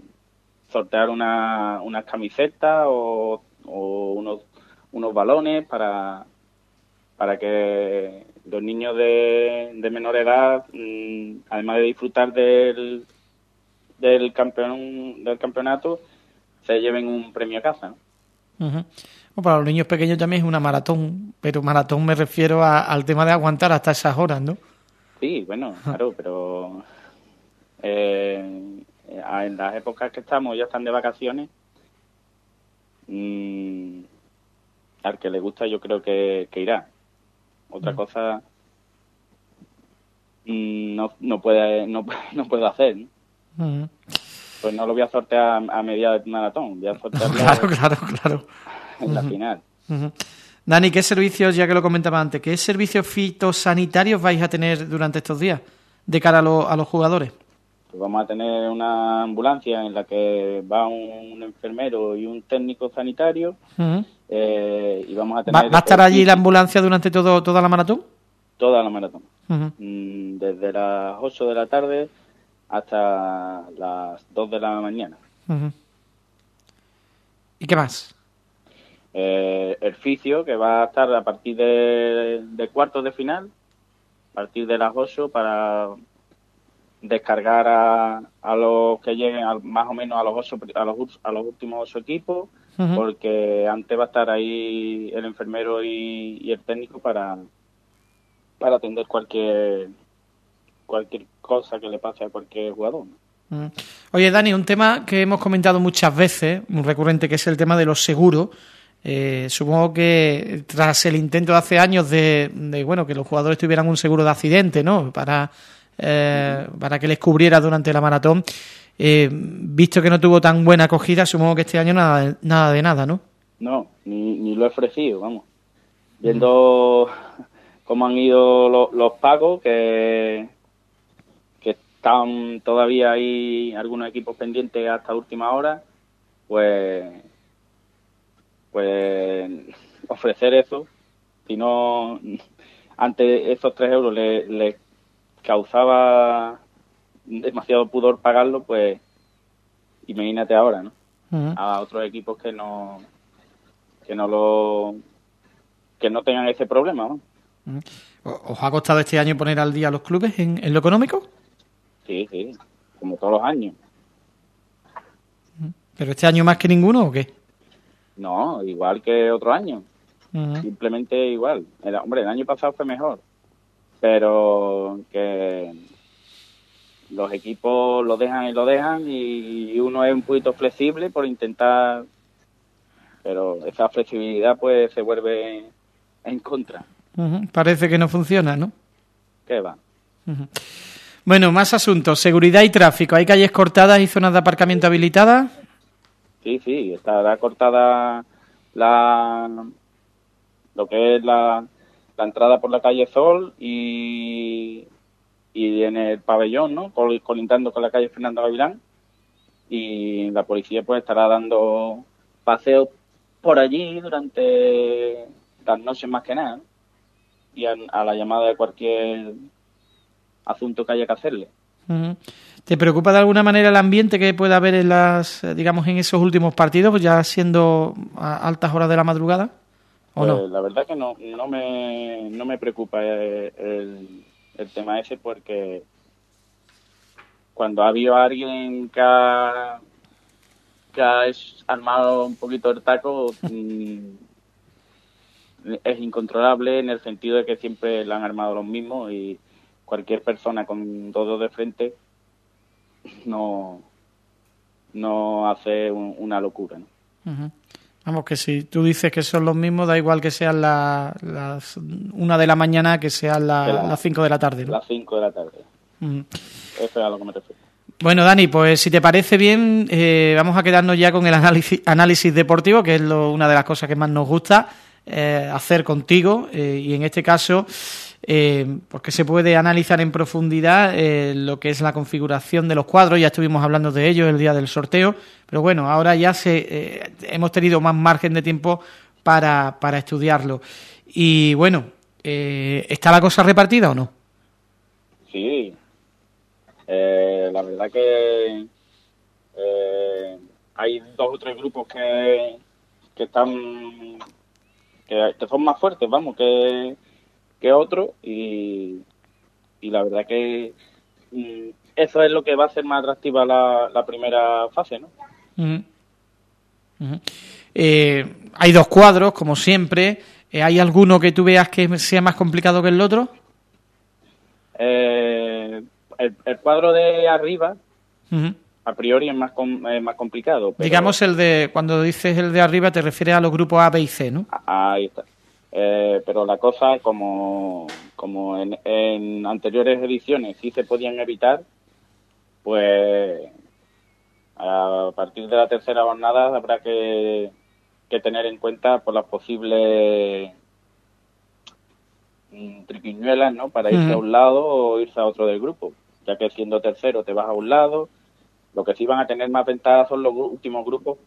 sortear una, unas camisetas o, unos, unos balones para, para que los niños de, de menor edad, mm, además de disfrutar del, del, campeón, del campeonato, se lleven un premio a casa. ¿no? para los niños pequeños también es una maratón, pero maratón me refiero al tema de aguantar hasta esas horas, ¿no? Sí, bueno, claro, pero eh, en las épocas que estamos ya están de vacaciones. Mm, al que le gusta yo creo que, irá. Otra mm. cosa mm, no, no puede no, no puedo hacer. Pues no lo voy a sortear a, media de maratón, voy a sortearlo claro, claro, claro. en la final. Dani, ¿qué servicios, ya que lo comentaba antes, qué servicios fitosanitarios vais a tener durante estos días de cara a, los jugadores? Pues vamos a tener una ambulancia en la que va un, enfermero y un técnico sanitario. Eh, y vamos a tener. ¿Va, a estar allí la ambulancia durante todo, toda la maratón? Toda la maratón. Mm, desde las 8 de la tarde hasta las 2 de la mañana. ¿Y qué más? Eh, el fisio que va a estar a partir de, cuartos de final, a partir de las 8 para descargar a, a los que lleguen más o menos a los ocho, a los, a los últimos ocho equipos, porque antes va a estar ahí el enfermero y, el técnico para, para atender cualquier cualquier cosa que le pase a cualquier jugador. Oye, Dani, un tema que hemos comentado muchas veces, muy recurrente, que es el tema de los seguros. Eh, supongo que tras el intento de hace años de, bueno que los jugadores tuvieran un seguro de accidente, ¿no? Para eh, para que les cubriera durante la maratón. Eh, visto que no tuvo tan buena acogida, supongo que este año nada, nada de nada, ¿no? No, ni, lo he ofrecido, vamos. Viendo cómo han ido los pagos, que, que están todavía ahí algunos equipos pendientes hasta última hora, pues pues ofrecer eso, si no, antes esos tres euros le, causaba demasiado pudor pagarlo, pues imagínate ahora, ¿no? A otros equipos que no, que no lo que no tengan ese problema. ¿no? ¿Os ha costado este año poner al día a los clubes en, en lo económico? Sí, sí, como todos los años. ¿Pero este año más que ninguno o qué? No, igual que otro año. Simplemente igual. El, hombre, el año pasado fue mejor. Pero que los equipos lo dejan y lo dejan y uno es un poquito flexible por intentar... Pero esa flexibilidad pues se vuelve en contra. Parece que no funciona, ¿no? ¿Qué va? Bueno, más asuntos. Seguridad y tráfico. ¿Hay calles cortadas y zonas de aparcamiento habilitadas? Sí, sí, estará cortada la lo que es la, la entrada por la calle Sol y, y en el pabellón, ¿no? Col- Colindando con la calle Fernando Gavilán. Y la policía pues estará dando paseos por allí durante las noches más que nada. Y a, la llamada de cualquier asunto que haya que hacerle. Ujú. ¿Te preocupa de alguna manera el ambiente que pueda haber en las, eh, digamos, en esos últimos partidos, pues ya siendo a altas horas de la madrugada? ¿O Pues, no? La verdad que no, no me, no me preocupa eh, el, el tema ese porque cuando ha habido alguien que ha, que ha armado un poquito el taco mm, es incontrolable en el sentido de que siempre lo han armado los mismos y cualquier persona con dedos de frente no, no hace un- una locura. Vamos, que si tú dices que son los mismos, da igual que sean la- las una de la mañana que sean la- las cinco de la tarde, ¿no? Las 5 de la tarde. Eso es a lo que me refiero. Bueno, Dani, pues si te parece bien, eh, vamos a quedarnos ya con el análisis, análisis deportivo, que es lo- una de las cosas que más nos gusta eh, hacer contigo. eh, y en este caso, eh, porque se puede analizar en profundidad eh, lo que es la configuración de los cuadros. Ya estuvimos hablando de ello el día del sorteo. Pero bueno, ahora ya se, eh, hemos tenido más margen de tiempo para, para estudiarlo. Y bueno, eh, ¿está la cosa repartida o no? Sí. Eh, la verdad que hay dos o tres grupos que, que están que son más fuertes, vamos, que, que otros y, y la verdad que mm, eso es lo que va a hacer más atractiva la, la primera fase, ¿no? Eh, hay dos cuadros, como siempre. Eh, ¿Hay alguno que tú veas que sea más complicado que el otro? Eh, el, el cuadro de arriba a priori es más, com- es más complicado. pero- Digamos el de, cuando dices el de arriba te refieres a los grupos A, B y C, ¿no? Ahí está. Eh, pero la cosa, como, como en, en anteriores ediciones sí se podían evitar, pues a partir de la tercera jornada habrá que, que tener en cuenta por las posibles mm, triquiñuelas, ¿no? Para irse a un lado o irse a otro del grupo, ya que siendo tercero te vas a un lado. Lo que sí van a tener más ventaja son los últimos grupos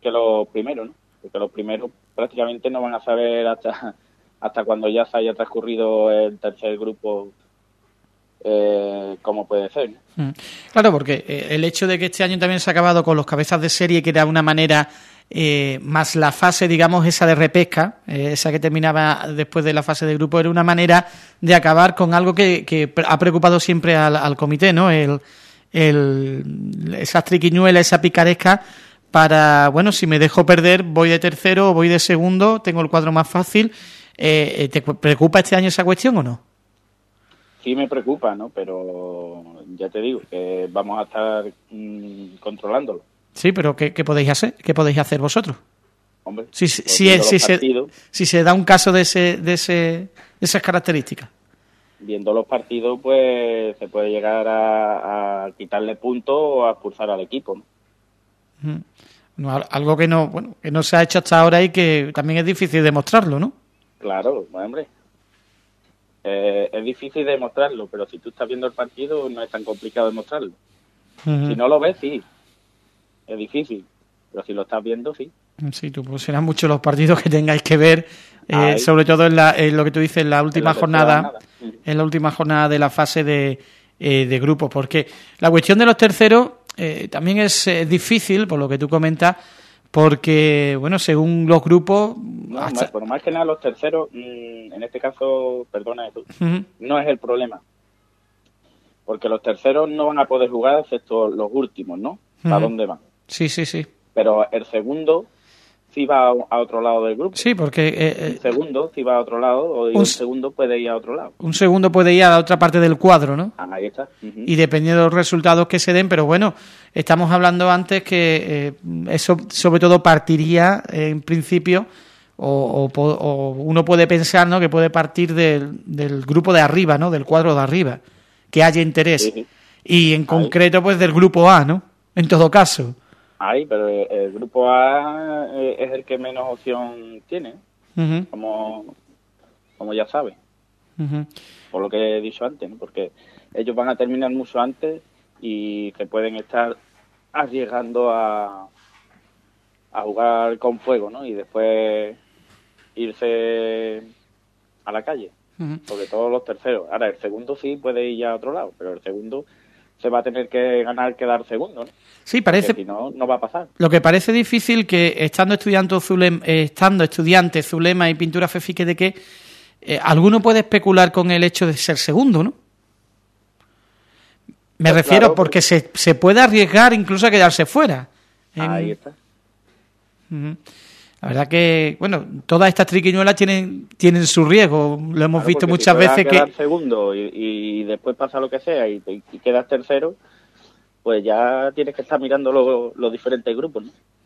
que los primeros, ¿no? Porque los primeros prácticamente no van a saber hasta hasta cuando ya se haya transcurrido el tercer grupo eh, cómo puede ser. Mm. Claro, porque eh, el hecho de que este año también se ha acabado con los cabezas de serie, que era una manera eh, más la fase, digamos, esa de repesca, eh, esa que terminaba después de la fase de grupo, era una manera de acabar con algo que, que ha preocupado siempre al, al comité, ¿no? El, el, esas triquiñuelas, esa picaresca para, bueno, si me dejo perder, voy de tercero o voy de segundo, tengo el cuadro más fácil. Eh, eh, ¿Te preocupa este año esa cuestión o no? Sí me preocupa, ¿no? Pero ya te digo que vamos a estar mm, controlándolo. Sí, pero ¿qué, qué podéis hacer? ¿Qué podéis hacer vosotros? Hombre, Si, si, pues si, viendo si los se, si se da un caso de, ese, de, ese, de esas características. viendo los partidos, pues se puede llegar a, a quitarle puntos o a expulsar al equipo. ¿no? Algo que no, bueno, que no se ha hecho hasta ahora y que también es difícil demostrarlo, ¿no? Claro, hombre. Eh, es difícil demostrarlo, pero si tú estás viendo el partido no es tan complicado demostrarlo. Si no lo ves, sí. Es difícil. Pero si lo estás viendo, sí. Sí, tú, pues serán muchos los partidos que tengáis que ver, eh, sobre todo en, la, en lo que tú dices, en la última jornada, en la última jornada de la fase de, eh, de grupos, porque la cuestión de los terceros eh, también es eh, difícil, por lo que tú comentas, porque, bueno, según los grupos... No, más, bueno, más que nada los terceros, mm, en este caso, perdona, tú, no es el problema. Porque los terceros no van a poder jugar excepto los últimos, ¿no? ¿A dónde van? Sí, sí, sí. Pero el segundo si va a otro lado del grupo. Sí, porque... Eh, eh, un segundo si va a otro lado, o un, segundo puede ir a otro lado. Un segundo puede ir a la otra parte del cuadro, ¿no? Ah, ahí está. Y dependiendo de los resultados que se den, pero bueno, estamos hablando antes que eh, eso sobre todo partiría en principio, o, uno puede pensar, ¿no?, que puede partir del, del, grupo de arriba, ¿no?, del cuadro de arriba, que haya interés. Y en concreto, pues del grupo A, ¿no?, en todo caso. Hay, pero el grupo A eh, es el que menos opción tiene, como, como ya sabe. Por lo que he dicho antes, ¿no? porque ellos van a terminar mucho antes y que pueden estar arriesgando a, a jugar con fuego, ¿no? Y después irse a la calle, sobre todo los terceros. Ahora, el segundo sí puede ir ya a otro lado, pero el segundo se va a tener que ganar quedar segundo, ¿no? Sí, parece. si no, no va a pasar. Lo que parece difícil que estando estudiando Zulema, eh, estando estudiante Zulema y pintura Fefique de que eh, alguno puede especular con el hecho de ser segundo, ¿no? Me pues refiero porque se, se puede arriesgar incluso a quedarse fuera. Ahí está. La verdad que, bueno, todas estas triquiñuelas tienen tienen su riesgo. Lo hemos visto muchas veces que... segundo y, después pasa lo que sea y, quedas tercero, pues ya tienes que estar mirando los diferentes grupos,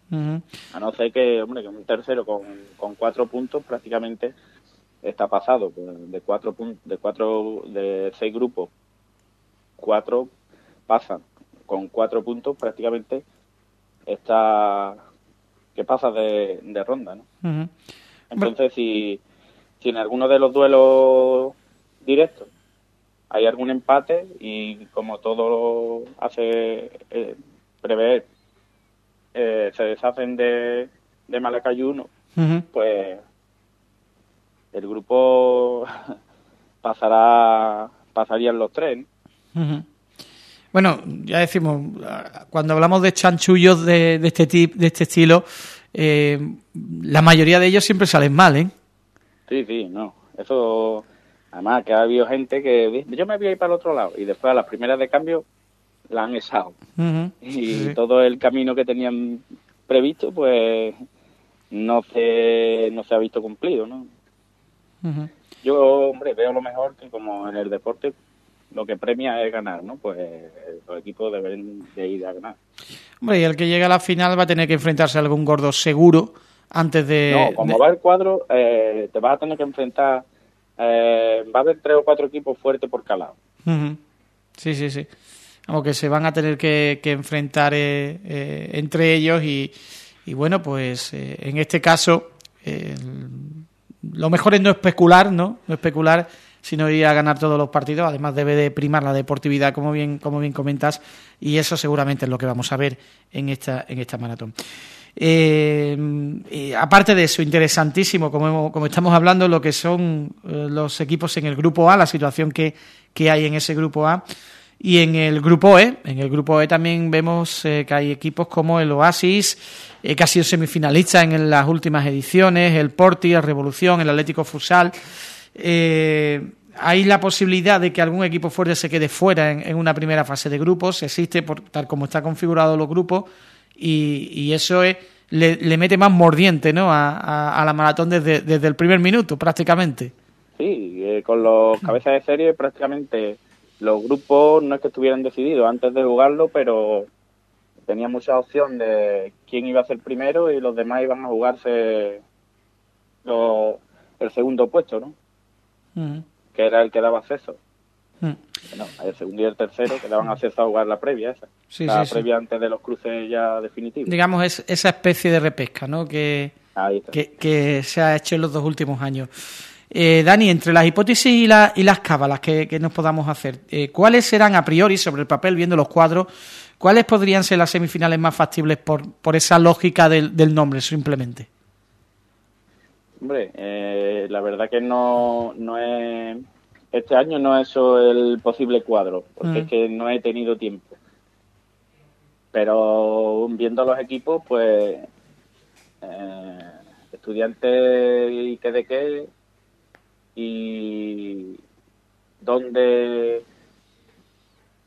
¿no? A no ser que, hombre, que un tercero con, con cuatro puntos prácticamente está pasado. Pues, de cuatro de cuatro, de seis grupos, cuatro pasan con cuatro puntos prácticamente está que pasa de, ronda, ¿no? Entonces, si, si en alguno de los duelos directos hay algún empate y como todo hace eh, prever, eh, se deshacen de, de Malacayuno, pues el grupo pasará pasarían los tres. Bueno, ya decimos, cuando hablamos de chanchullos de, este tipo, de este estilo, eh, la mayoría de ellos siempre salen mal, ¿eh? Sí, sí, no. Eso, además que ha habido gente que yo me voy a ir para el otro lado y después a las primeras de cambio la han echado. y todo el camino que tenían previsto, pues no se, no se ha visto cumplido, ¿no? Yo, hombre, veo lo mejor que como en el deporte lo que premia es ganar, ¿no? Pues los equipos deben de ir a ganar. Hombre, y el que llegue a la final va a tener que enfrentarse a algún gordo seguro antes de... No, como va el cuadro, eh, te vas a tener que enfrentar... Eh, va a haber tres o cuatro equipos fuertes por calado. Sí, sí, sí. Aunque se van a tener que, enfrentar eh, entre ellos y, y bueno, pues en este caso lo mejor es no especular, ¿no? No especular sino ir a ganar todos los partidos. Además debe de primar la deportividad, como bien, como bien comentas, y eso seguramente es lo que vamos a ver en esta, en esta maratón. Eh, aparte de eso, interesantísimo, como, como estamos hablando, lo que son eh, los equipos en el grupo A, la situación que, que hay en ese grupo A. Y en el grupo E, en el grupo E también vemos eh, que hay equipos como el Oasis, que ha sido semifinalista en las últimas ediciones, el Porti, el Revolución, el Atlético Futsal, eh, hay la posibilidad de que algún equipo fuerte se quede fuera en, una primera fase de grupos, existe por tal como está configurado los grupos y, eso es, le, mete más mordiente ¿no? a, la maratón desde, desde, el primer minuto prácticamente. Sí, eh, con los cabezas de serie prácticamente los grupos no es que estuvieran decididos antes de jugarlo, pero tenía mucha opción de quién iba a ser primero y los demás iban a jugarse el segundo puesto, ¿no? Que era el que daba acceso. el segundo y el tercero que daban acceso a jugar la previa esa. la previa antes de los cruces ya definitivos. Digamos, es esa especie de repesca ¿no? que, que, se ha hecho en los dos últimos años. Eh, Dani, entre las hipótesis y, y las cábalas que, nos podamos hacer, eh, ¿cuáles serán a priori, sobre el papel, viendo los cuadros, cuáles podrían ser las semifinales más factibles por, por esa lógica del, del nombre, simplemente? Hombre, eh, la verdad que no, no es... Este año no es eso el posible cuadro, porque es mm. que no he tenido tiempo. Pero viendo los equipos, pues eh, estudiantes y qué de qué y dónde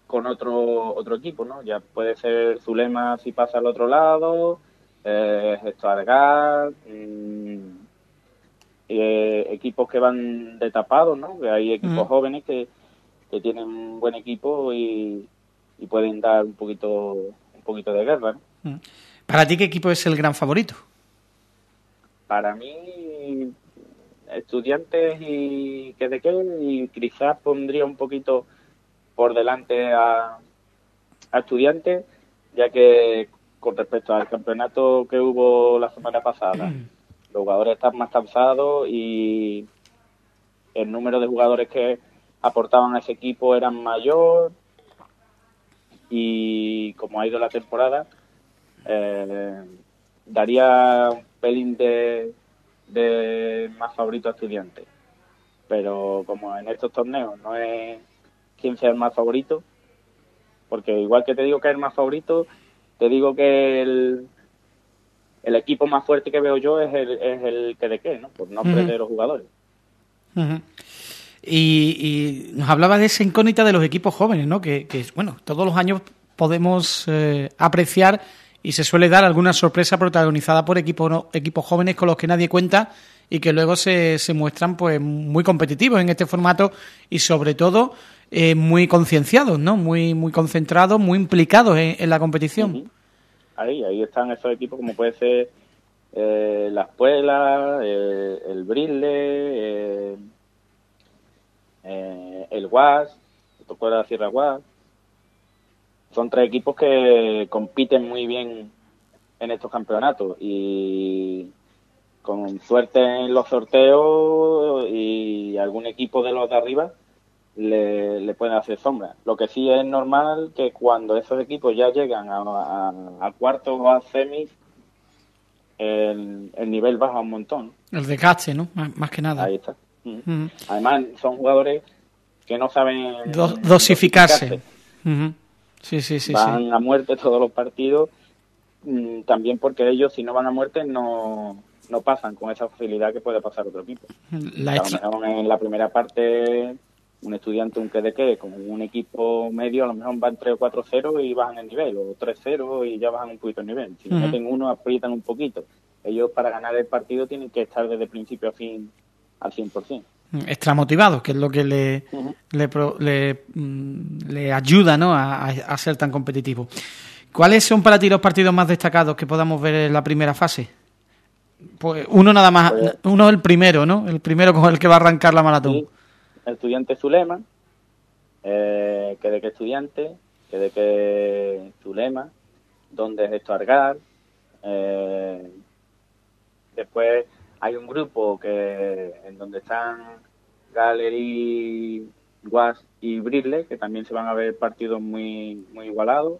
con otro otro equipo, ¿no? Ya puede ser Zulema si pasa al otro lado, eh, Stuttgart, mm, eh, equipos que van de tapados, ¿no? Que hay equipos jóvenes que, que tienen un buen equipo y, y pueden dar un poquito un poquito de guerra, ¿no? ¿Para ti qué equipo es el gran favorito? Para mí, estudiantes y que de qué, y quizás pondría un poquito por delante a, a estudiantes, ya que con respecto al campeonato que hubo la semana pasada, los jugadores están más cansados y el número de jugadores que aportaban a ese equipo eran mayor y como ha ido la temporada, eh, daría un pelín de, de más favorito a estudiantes. Pero como en estos torneos no es quién sea el más favorito, porque igual que te digo que es el más favorito, te digo que el, el equipo más fuerte que veo yo es el, es el que de qué, ¿no? Por nombre de los jugadores. Y, y nos hablaba de esa incógnita de los equipos jóvenes, ¿no? Que, que, bueno, todos los años podemos eh, apreciar y se suele dar alguna sorpresa protagonizada por equipos no- equipos jóvenes con los que nadie cuenta y que luego se, se muestran pues muy competitivos en este formato y sobre todo eh, muy concienciados, ¿no? Muy muy concentrados, muy implicados en, en la competición. Ahí, ahí están esos equipos como puede ser eh, La Espuela, eh, el Brisle, eh, eh, el Guas, el de Sierra Guas. Son tres equipos que compiten muy bien en estos campeonatos y con suerte en los sorteos y algún equipo de los de arriba le, le pueden hacer sombra. Lo que sí es normal que cuando esos equipos ya llegan a, a, a cuartos o a semis, el, el nivel baja un montón. El desgaste, ¿no? Más, que nada. Ahí está. Mm. Ujú. Además, son jugadores que no saben Do- dosificarse. Ujú. Sí, sí, sí, sí. van a muerte todos los partidos, mm, también porque ellos, si no van a muerte, no, no pasan con esa facilidad que puede pasar otro equipo. La en la primera parte, un estudiante, un que de qué, con un equipo medio, a lo mejor van 3 o 4-0 y bajan el nivel, o 3-0 y ya bajan un poquito el nivel. Si Ujú. meten uno, aprietan un poquito. Ellos, para ganar el partido, tienen que estar desde principio a fin al 100%. extramotivados, que es lo que le, le, pro- le, mm, le ayuda ¿no? a, a- ser tan competitivo. ¿Cuáles son para ti los partidos más destacados que podamos ver en la primera fase? Pues uno nada más, Pues- uno el primero, ¿no? El primero con el que va a arrancar la maratón. Sí, estudiante Zulema, eh, que de qué estudiante, que de qué Zulema, donde es esto Argar. eh, después hay un grupo que en donde están Gallery, Was y Bridle, que también se van a ver partidos muy muy igualados.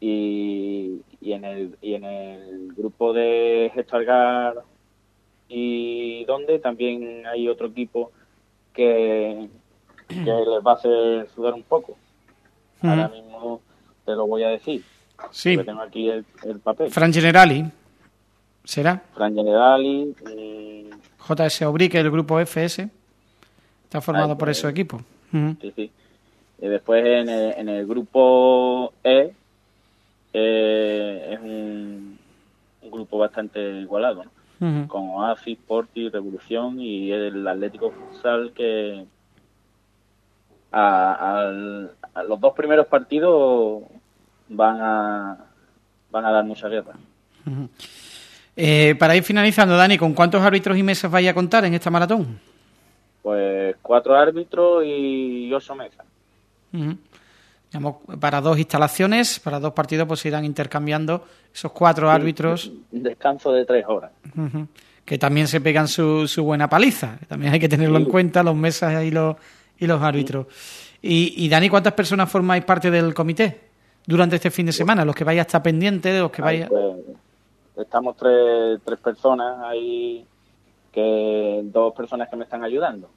Y, y en el y en el grupo de Gestargar y donde también hay otro equipo que, que les va a hacer sudar un poco. Ahora Ujú. mismo te lo voy a decir. Sí, porque tengo aquí el, el papel. Fran Generali, ¿será? Fran Generali, mm, JS Obrique, el grupo FS, está formado Ay, por pues- esos equipos. Sí, sí. Y después en el, en el grupo E eh, es un, un grupo bastante igualado, ¿no? Con Oasis, Porti, Revolución y el Atlético Futsal que a, a los dos primeros partidos van a van a dar mucha guerra. Eh, para ir finalizando, Dani, ¿con cuántos árbitros y mesas vaya a contar en esta maratón? Pues cuatro árbitros y ocho mesas. Digamos, para dos instalaciones, para dos partidos, pues se irán intercambiando esos cuatro árbitros, Un descanso de tres horas. que también se pegan su, su buena paliza. También hay que tenerlo en cuenta, los mesas y los, y los árbitros. Y, y, Dani, ¿cuántas personas formáis parte del comité durante este fin de semana? Los que vaya a estar pendientes, de los que vaya... pues, estamos tres, tres personas ahí, que dos personas que me están ayudando.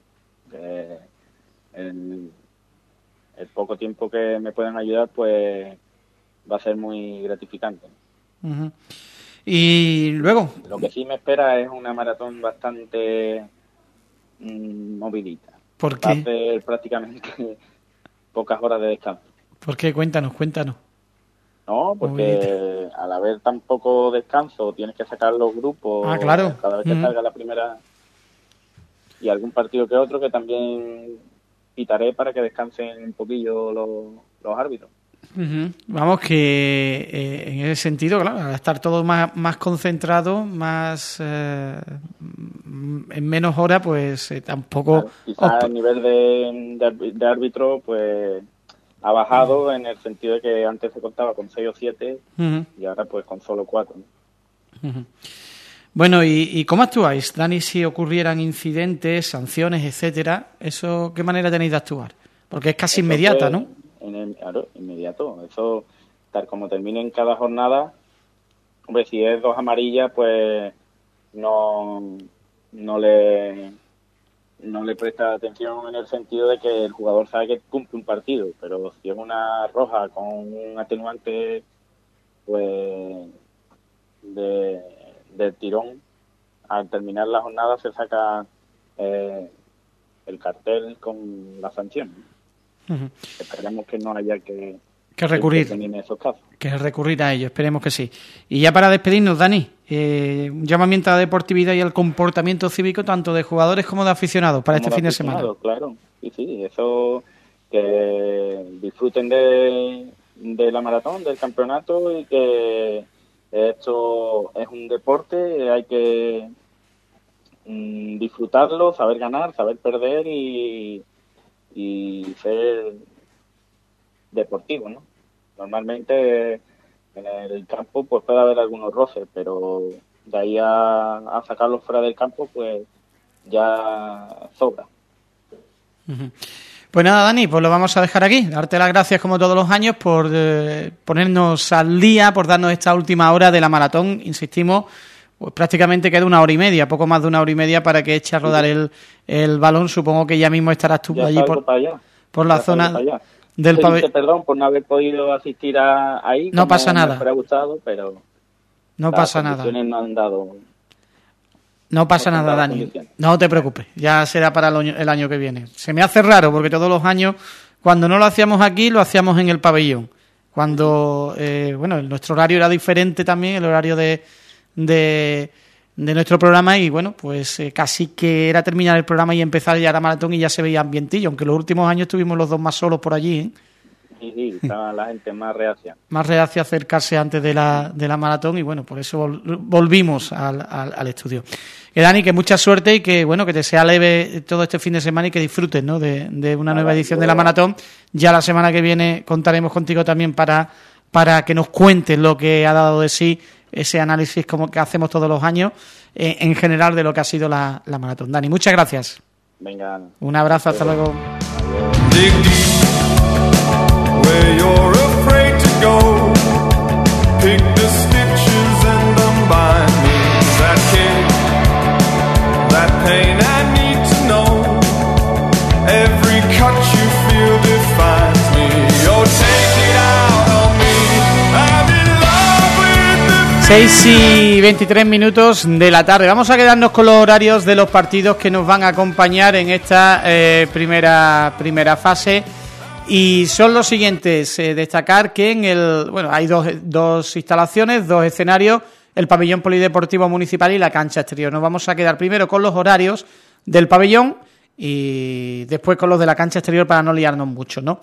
Que el, el poco tiempo que me pueden ayudar, pues va a ser muy gratificante. Y luego... Lo que sí me espera es una maratón bastante mmm, movilita. ¿Por qué? Va a hacer prácticamente pocas horas de descanso. ¿Por qué? Cuéntanos, cuéntanos. No, porque al haber tan poco descanso tienes que sacar los grupos ah, claro. cada vez que salga la primera y algún partido que otro que también quitaré para que descansen un poquillo los, los árbitros. Vamos que eh, en ese sentido, claro, al estar todo más, más concentrado, más eh, en menos horas, pues eh, tampoco... quizás el nivel de, de, árbitro, pues ha bajado en el sentido de que antes se contaba con 6 o 7 y ahora pues con solo 4. Bueno, ¿y, cómo actuáis, Dani, si ocurrieran incidentes, sanciones, etcétera? ¿Eso qué manera tenéis de actuar? Porque es casi inmediata, ¿no? En claro, inmediato. Eso, tal como termine en cada jornada, hombre, si es dos amarillas, pues no, no le no le presta atención en el sentido de que el jugador sabe que cumple un partido, pero si es una roja con un atenuante pues de, del tirón, al terminar la jornada se saca eh, el cartel con la sanción. Esperemos que no haya que, que recurrir. En esos casos. Que recurrir a ello, esperemos que sí. Y ya para despedirnos, Dani, eh, un llamamiento a la deportividad y al comportamiento cívico tanto de jugadores como de aficionados para este fin de semana. Claro, sí, sí, eso que disfruten de, de la maratón, del campeonato y que esto es un deporte, hay que mm, disfrutarlo, saber ganar, saber perder y, y ser deportivo, ¿no? Normalmente en el campo pues puede haber algunos roces, pero de ahí a, sacarlos fuera del campo pues ya sobra. Pues nada, Dani, pues lo vamos a dejar aquí. Darte las gracias como todos los años por eh, ponernos al día, por darnos esta última hora de la maratón. Insistimos, pues prácticamente queda una hora y media, poco más de una hora y media para que eche a rodar el, el balón. Supongo que ya mismo estarás tú allí por, por la zona del pabellón. Perdón por no haber podido asistir a, ahí. No pasa nada. Me gustado, pero no pasa nada. No han dado no pasa nada, Dani. No te preocupes, ya será para el año, que viene. Se me hace raro porque todos los años, cuando no lo hacíamos aquí, lo hacíamos en el pabellón. Cuando, eh, bueno, nuestro horario era diferente también, el horario de, de, nuestro programa y bueno, pues eh, casi que era terminar el programa y empezar ya la maratón y ya se veía ambientillo, aunque los últimos años estuvimos los dos más solos por allí, ¿eh? Sí, sí, estaba la gente más reacia. Más reacia a acercarse antes de la, de la maratón y bueno, por eso volvimos al, al, estudio. Que Dani, que mucha suerte y que bueno que te sea leve todo este fin de semana y que disfrutes ¿no? de, de una nueva edición de la maratón. Ya la semana que viene contaremos contigo también para, para que nos cuentes lo que ha dado de sí ese análisis como que hacemos todos los años eh, en general de lo que ha sido la, la maratón. Dani, muchas gracias. Venga. Un abrazo, hasta luego. Seis y 23 minutos de la tarde. Vamos a quedarnos con los horarios de los partidos que nos van a acompañar en esta eh, primera primera fase y son los siguientes. Eh, destacar que en el bueno hay dos, dos instalaciones, dos escenarios, el pabellón polideportivo municipal y la cancha exterior. Nos vamos a quedar primero con los horarios del pabellón y después con los de la cancha exterior para no liarnos mucho, ¿no?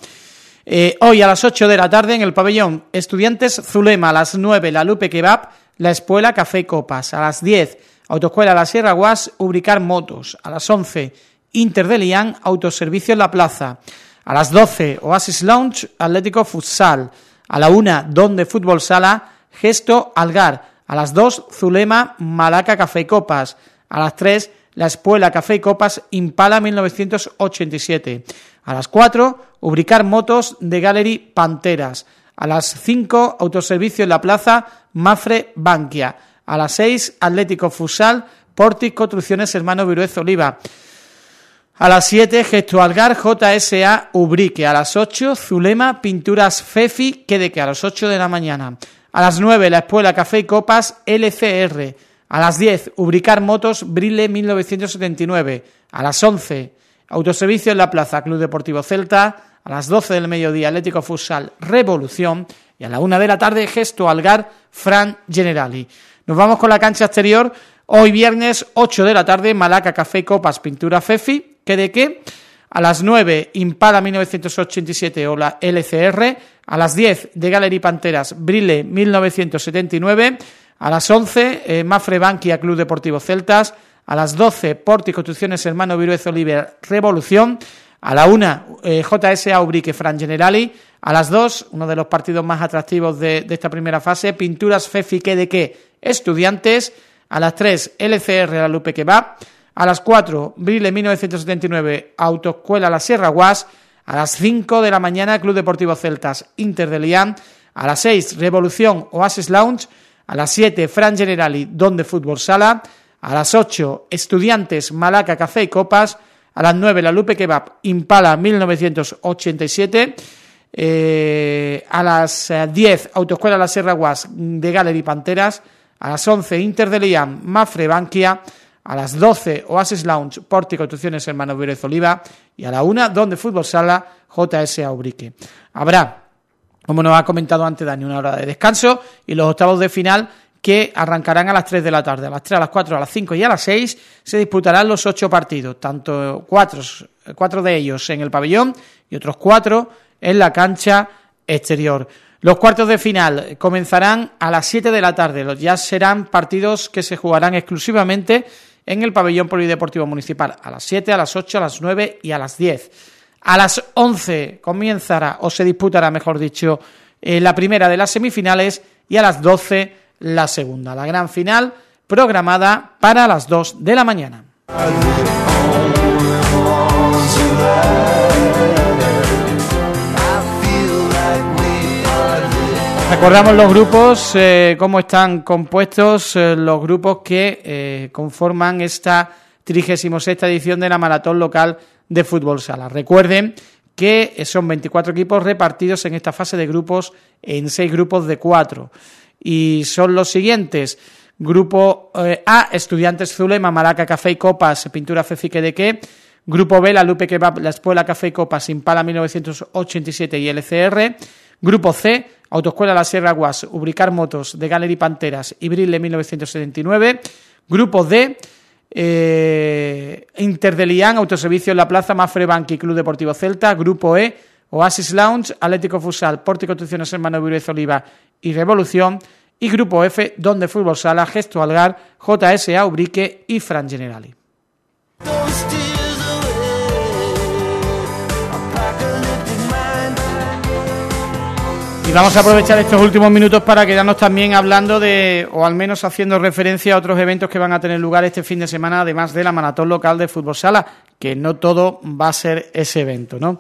Eh, hoy a las 8 de la tarde en el pabellón Estudiantes Zulema, a las 9 la Lupe Kebab, la Espuela Café Copas, a las 10 Autoescuela La Sierra Guas, Ubricar Motos, a las 11 Inter de Lián, Autoservicio en la Plaza, a las 12, Oasis Lounge, Atlético Futsal. A la 1, Donde Fútbol Sala, Gesto Algar. A las 2, Zulema, Malaca Café y Copas. A las 3, La Espuela Café y Copas, Impala 1987. A las 4, Ubricar Motos de Gallery Panteras. A las 5, Autoservicio en la Plaza, Mafre Bankia. A las 6, Atlético Futsal, Portis Construcciones Hermano Viruez Oliva. A las 7, Gesto Algar, JSA Ubrique. A las 8, Zulema Pinturas Fefi, que de que a las 8 de la mañana. A las 9, la Espuela Café y Copas LCR. A las 10, Ubricar Motos Brille 1979. A las 11, Autoservicio en la Plaza Club Deportivo Celta. A las 12 del mediodía, Atlético Futsal Revolución. Y a la 1 de la tarde, Gesto Algar Fran Generali. Nos vamos con la cancha exterior. Hoy viernes, 8 de la tarde, Malaca Café y Copas Pintura Fefi. ¿Qué de qué? A las 9, Impala 1987 o la LCR. A las 10, de Gallery Panteras, Brille 1979. A las 11, eh, Mafre Bankia Club Deportivo Celtas. A las 12, Porti Construcciones Hermano Viruez Oliver Revolución. A la 1, eh, JSA Ubrique Fran Generali. A las 2, uno de los partidos más atractivos de, esta primera fase, Pinturas Fefi que de qué Estudiantes. A las 3, LCR La Lupe Kebab. A las 4, Brille 1979, Autoescuela La Sierra Guas. A las 5 de la mañana, Club Deportivo Celtas, Inter de Lian. A las 6, Revolución Oasis Lounge. A las 7, Fran Generali, Donde Fútbol Sala. A las 8, Estudiantes, Malaca Café y Copas. A las 9, La Lupe Kebab, Impala 1987. Eh, a las 10, Autoescuela La Sierra Guas de Gallery Panteras. A las 11, Inter de Lian, Mafre Bankia. A las 12, Oasis Lounge, Porti Construcciones Hermano Vírez Oliva. Y a la 1, Donde Fútbol Sala, JS Aubrique. Habrá, como nos ha comentado antes Dani, una hora de descanso y los octavos de final que arrancarán a las 3 de la tarde. A las 3, a las 4, a las 5 y a las 6 se disputarán los ocho partidos, tanto cuatro, cuatro de ellos en el pabellón y otros cuatro en la cancha exterior. Los cuartos de final comenzarán a las 7 de la tarde. Ya serán partidos que se jugarán exclusivamente en el pabellón polideportivo municipal a las 7, a las 8, a las 9 y a las 10. A las 11 comenzará o se disputará, mejor dicho, eh, la primera de las semifinales y a las 12 la segunda. La gran final programada para las 2 de la mañana. Recordamos los grupos, eh, cómo están compuestos eh, los grupos que eh, conforman esta 36 edición de la Maratón Local de Fútbol Sala. Recuerden que son 24 equipos repartidos en esta fase de grupos en seis grupos de cuatro. Y son los siguientes. Grupo A, Estudiantes Zulema, Malaca, Café y Copas, Pintura Fefique de qué. Grupo B, La Lupe Kebab, La Espuela, Café y Copas, Impala 1987 y LCR. Grupo C, Autoescuela La Sierra Guas, Ubricar Motos de Gallery Panteras y Brille 1979. Grupo D, eh, Interdelian, Autoservicio en la Plaza, Mafre Banqui, Club Deportivo Celta. Grupo E, Oasis Lounge, Atlético Fusal, Porti Construcciones Hermano Virez Oliva y Revolución. Y Grupo F, Donde Fútbol Sala, Gesto Algar, JSA, Ubrique y Fran Generali. Y vamos a aprovechar estos últimos minutos para quedarnos también hablando de, o al menos haciendo referencia a otros eventos que van a tener lugar este fin de semana, además de la maratón local de fútbol sala, que no todo va a ser ese evento, ¿no?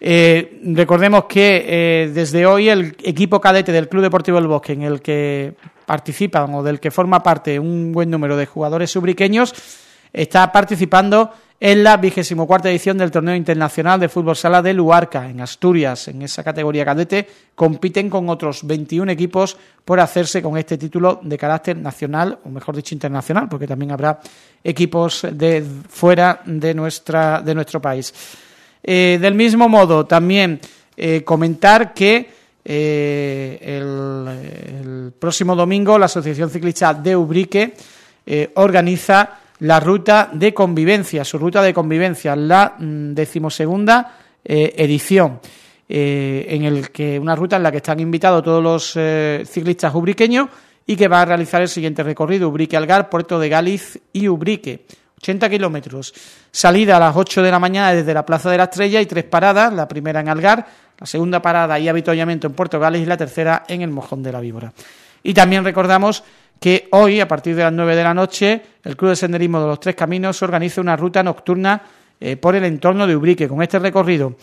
Eh, recordemos que eh, desde hoy el equipo cadete del Club Deportivo del Bosque, en el que participan o del que forma parte un buen número de jugadores subriqueños, está participando en la vigésimo cuarta edición del Torneo Internacional de Fútbol Sala de Luarca, en Asturias. En esa categoría cadete compiten con otros 21 equipos por hacerse con este título de carácter nacional, o mejor dicho internacional, porque también habrá equipos de fuera de, nuestra, de nuestro país. Eh, del mismo modo, también eh, comentar que eh, el, próximo domingo la Asociación Ciclista de Ubrique organiza la ruta de convivencia, su ruta de convivencia, la mm, decimosegunda eh, edición, eh, en el que una ruta en la que están invitados todos los eh, ciclistas ubriqueños y que va a realizar el siguiente recorrido, Ubrique-Algar, Puerto de Galiz y Ubrique, 80 kilómetros. Salida a las 8 de la mañana desde la Plaza de la Estrella y tres paradas, la primera en Algar, la segunda parada y avituallamiento en Puerto Gales y la tercera en el Mojón de la Víbora. Y también recordamos que hoy, a partir de las 9 de la noche, el Club de Senderismo de los Tres Caminos organiza una ruta nocturna eh, por el entorno de Ubrique. Con este recorrido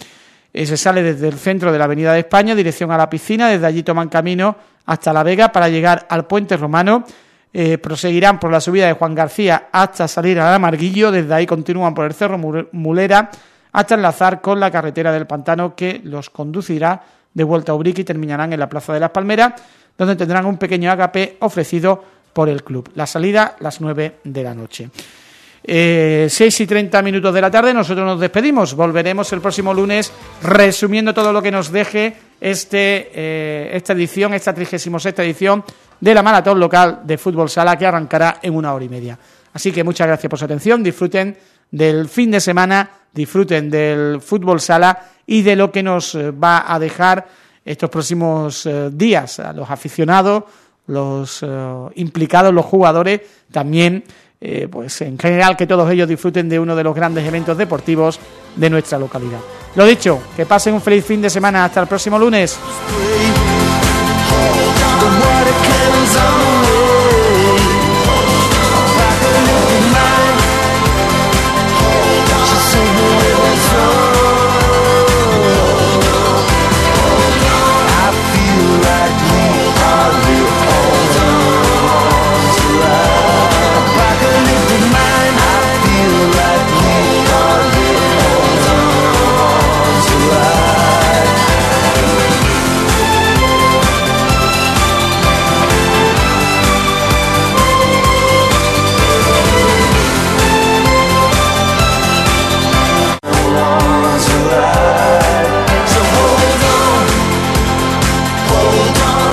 eh, se sale desde el centro de la Avenida de España, dirección a la piscina, desde allí toman camino hasta La Vega para llegar al Puente Romano. Eh, proseguirán por la subida de Juan García hasta salir al Amarguillo, desde ahí continúan por el Cerro Mulera hasta enlazar con la carretera del Pantano que los conducirá de vuelta a Ubrique y terminarán en la Plaza de las Palmeras donde tendrán un pequeño agape ofrecido por el club. La salida las 9 de la noche. Eh, 6 y 30 minutos de la tarde, nosotros nos despedimos. Volveremos el próximo lunes resumiendo todo lo que nos deje este, eh, esta edición, esta 36 edición de la maratón local de fútbol sala que arrancará en una hora y media. Así que muchas gracias por su atención, disfruten del fin de semana, disfruten del fútbol sala y de lo que nos eh, va a dejar estos próximos eh, días a los aficionados, los eh, implicados, los jugadores, también pues en general que todos ellos disfruten de uno de los grandes eventos deportivos de nuestra localidad. Lo dicho, que pasen un feliz fin de semana hasta el próximo lunes.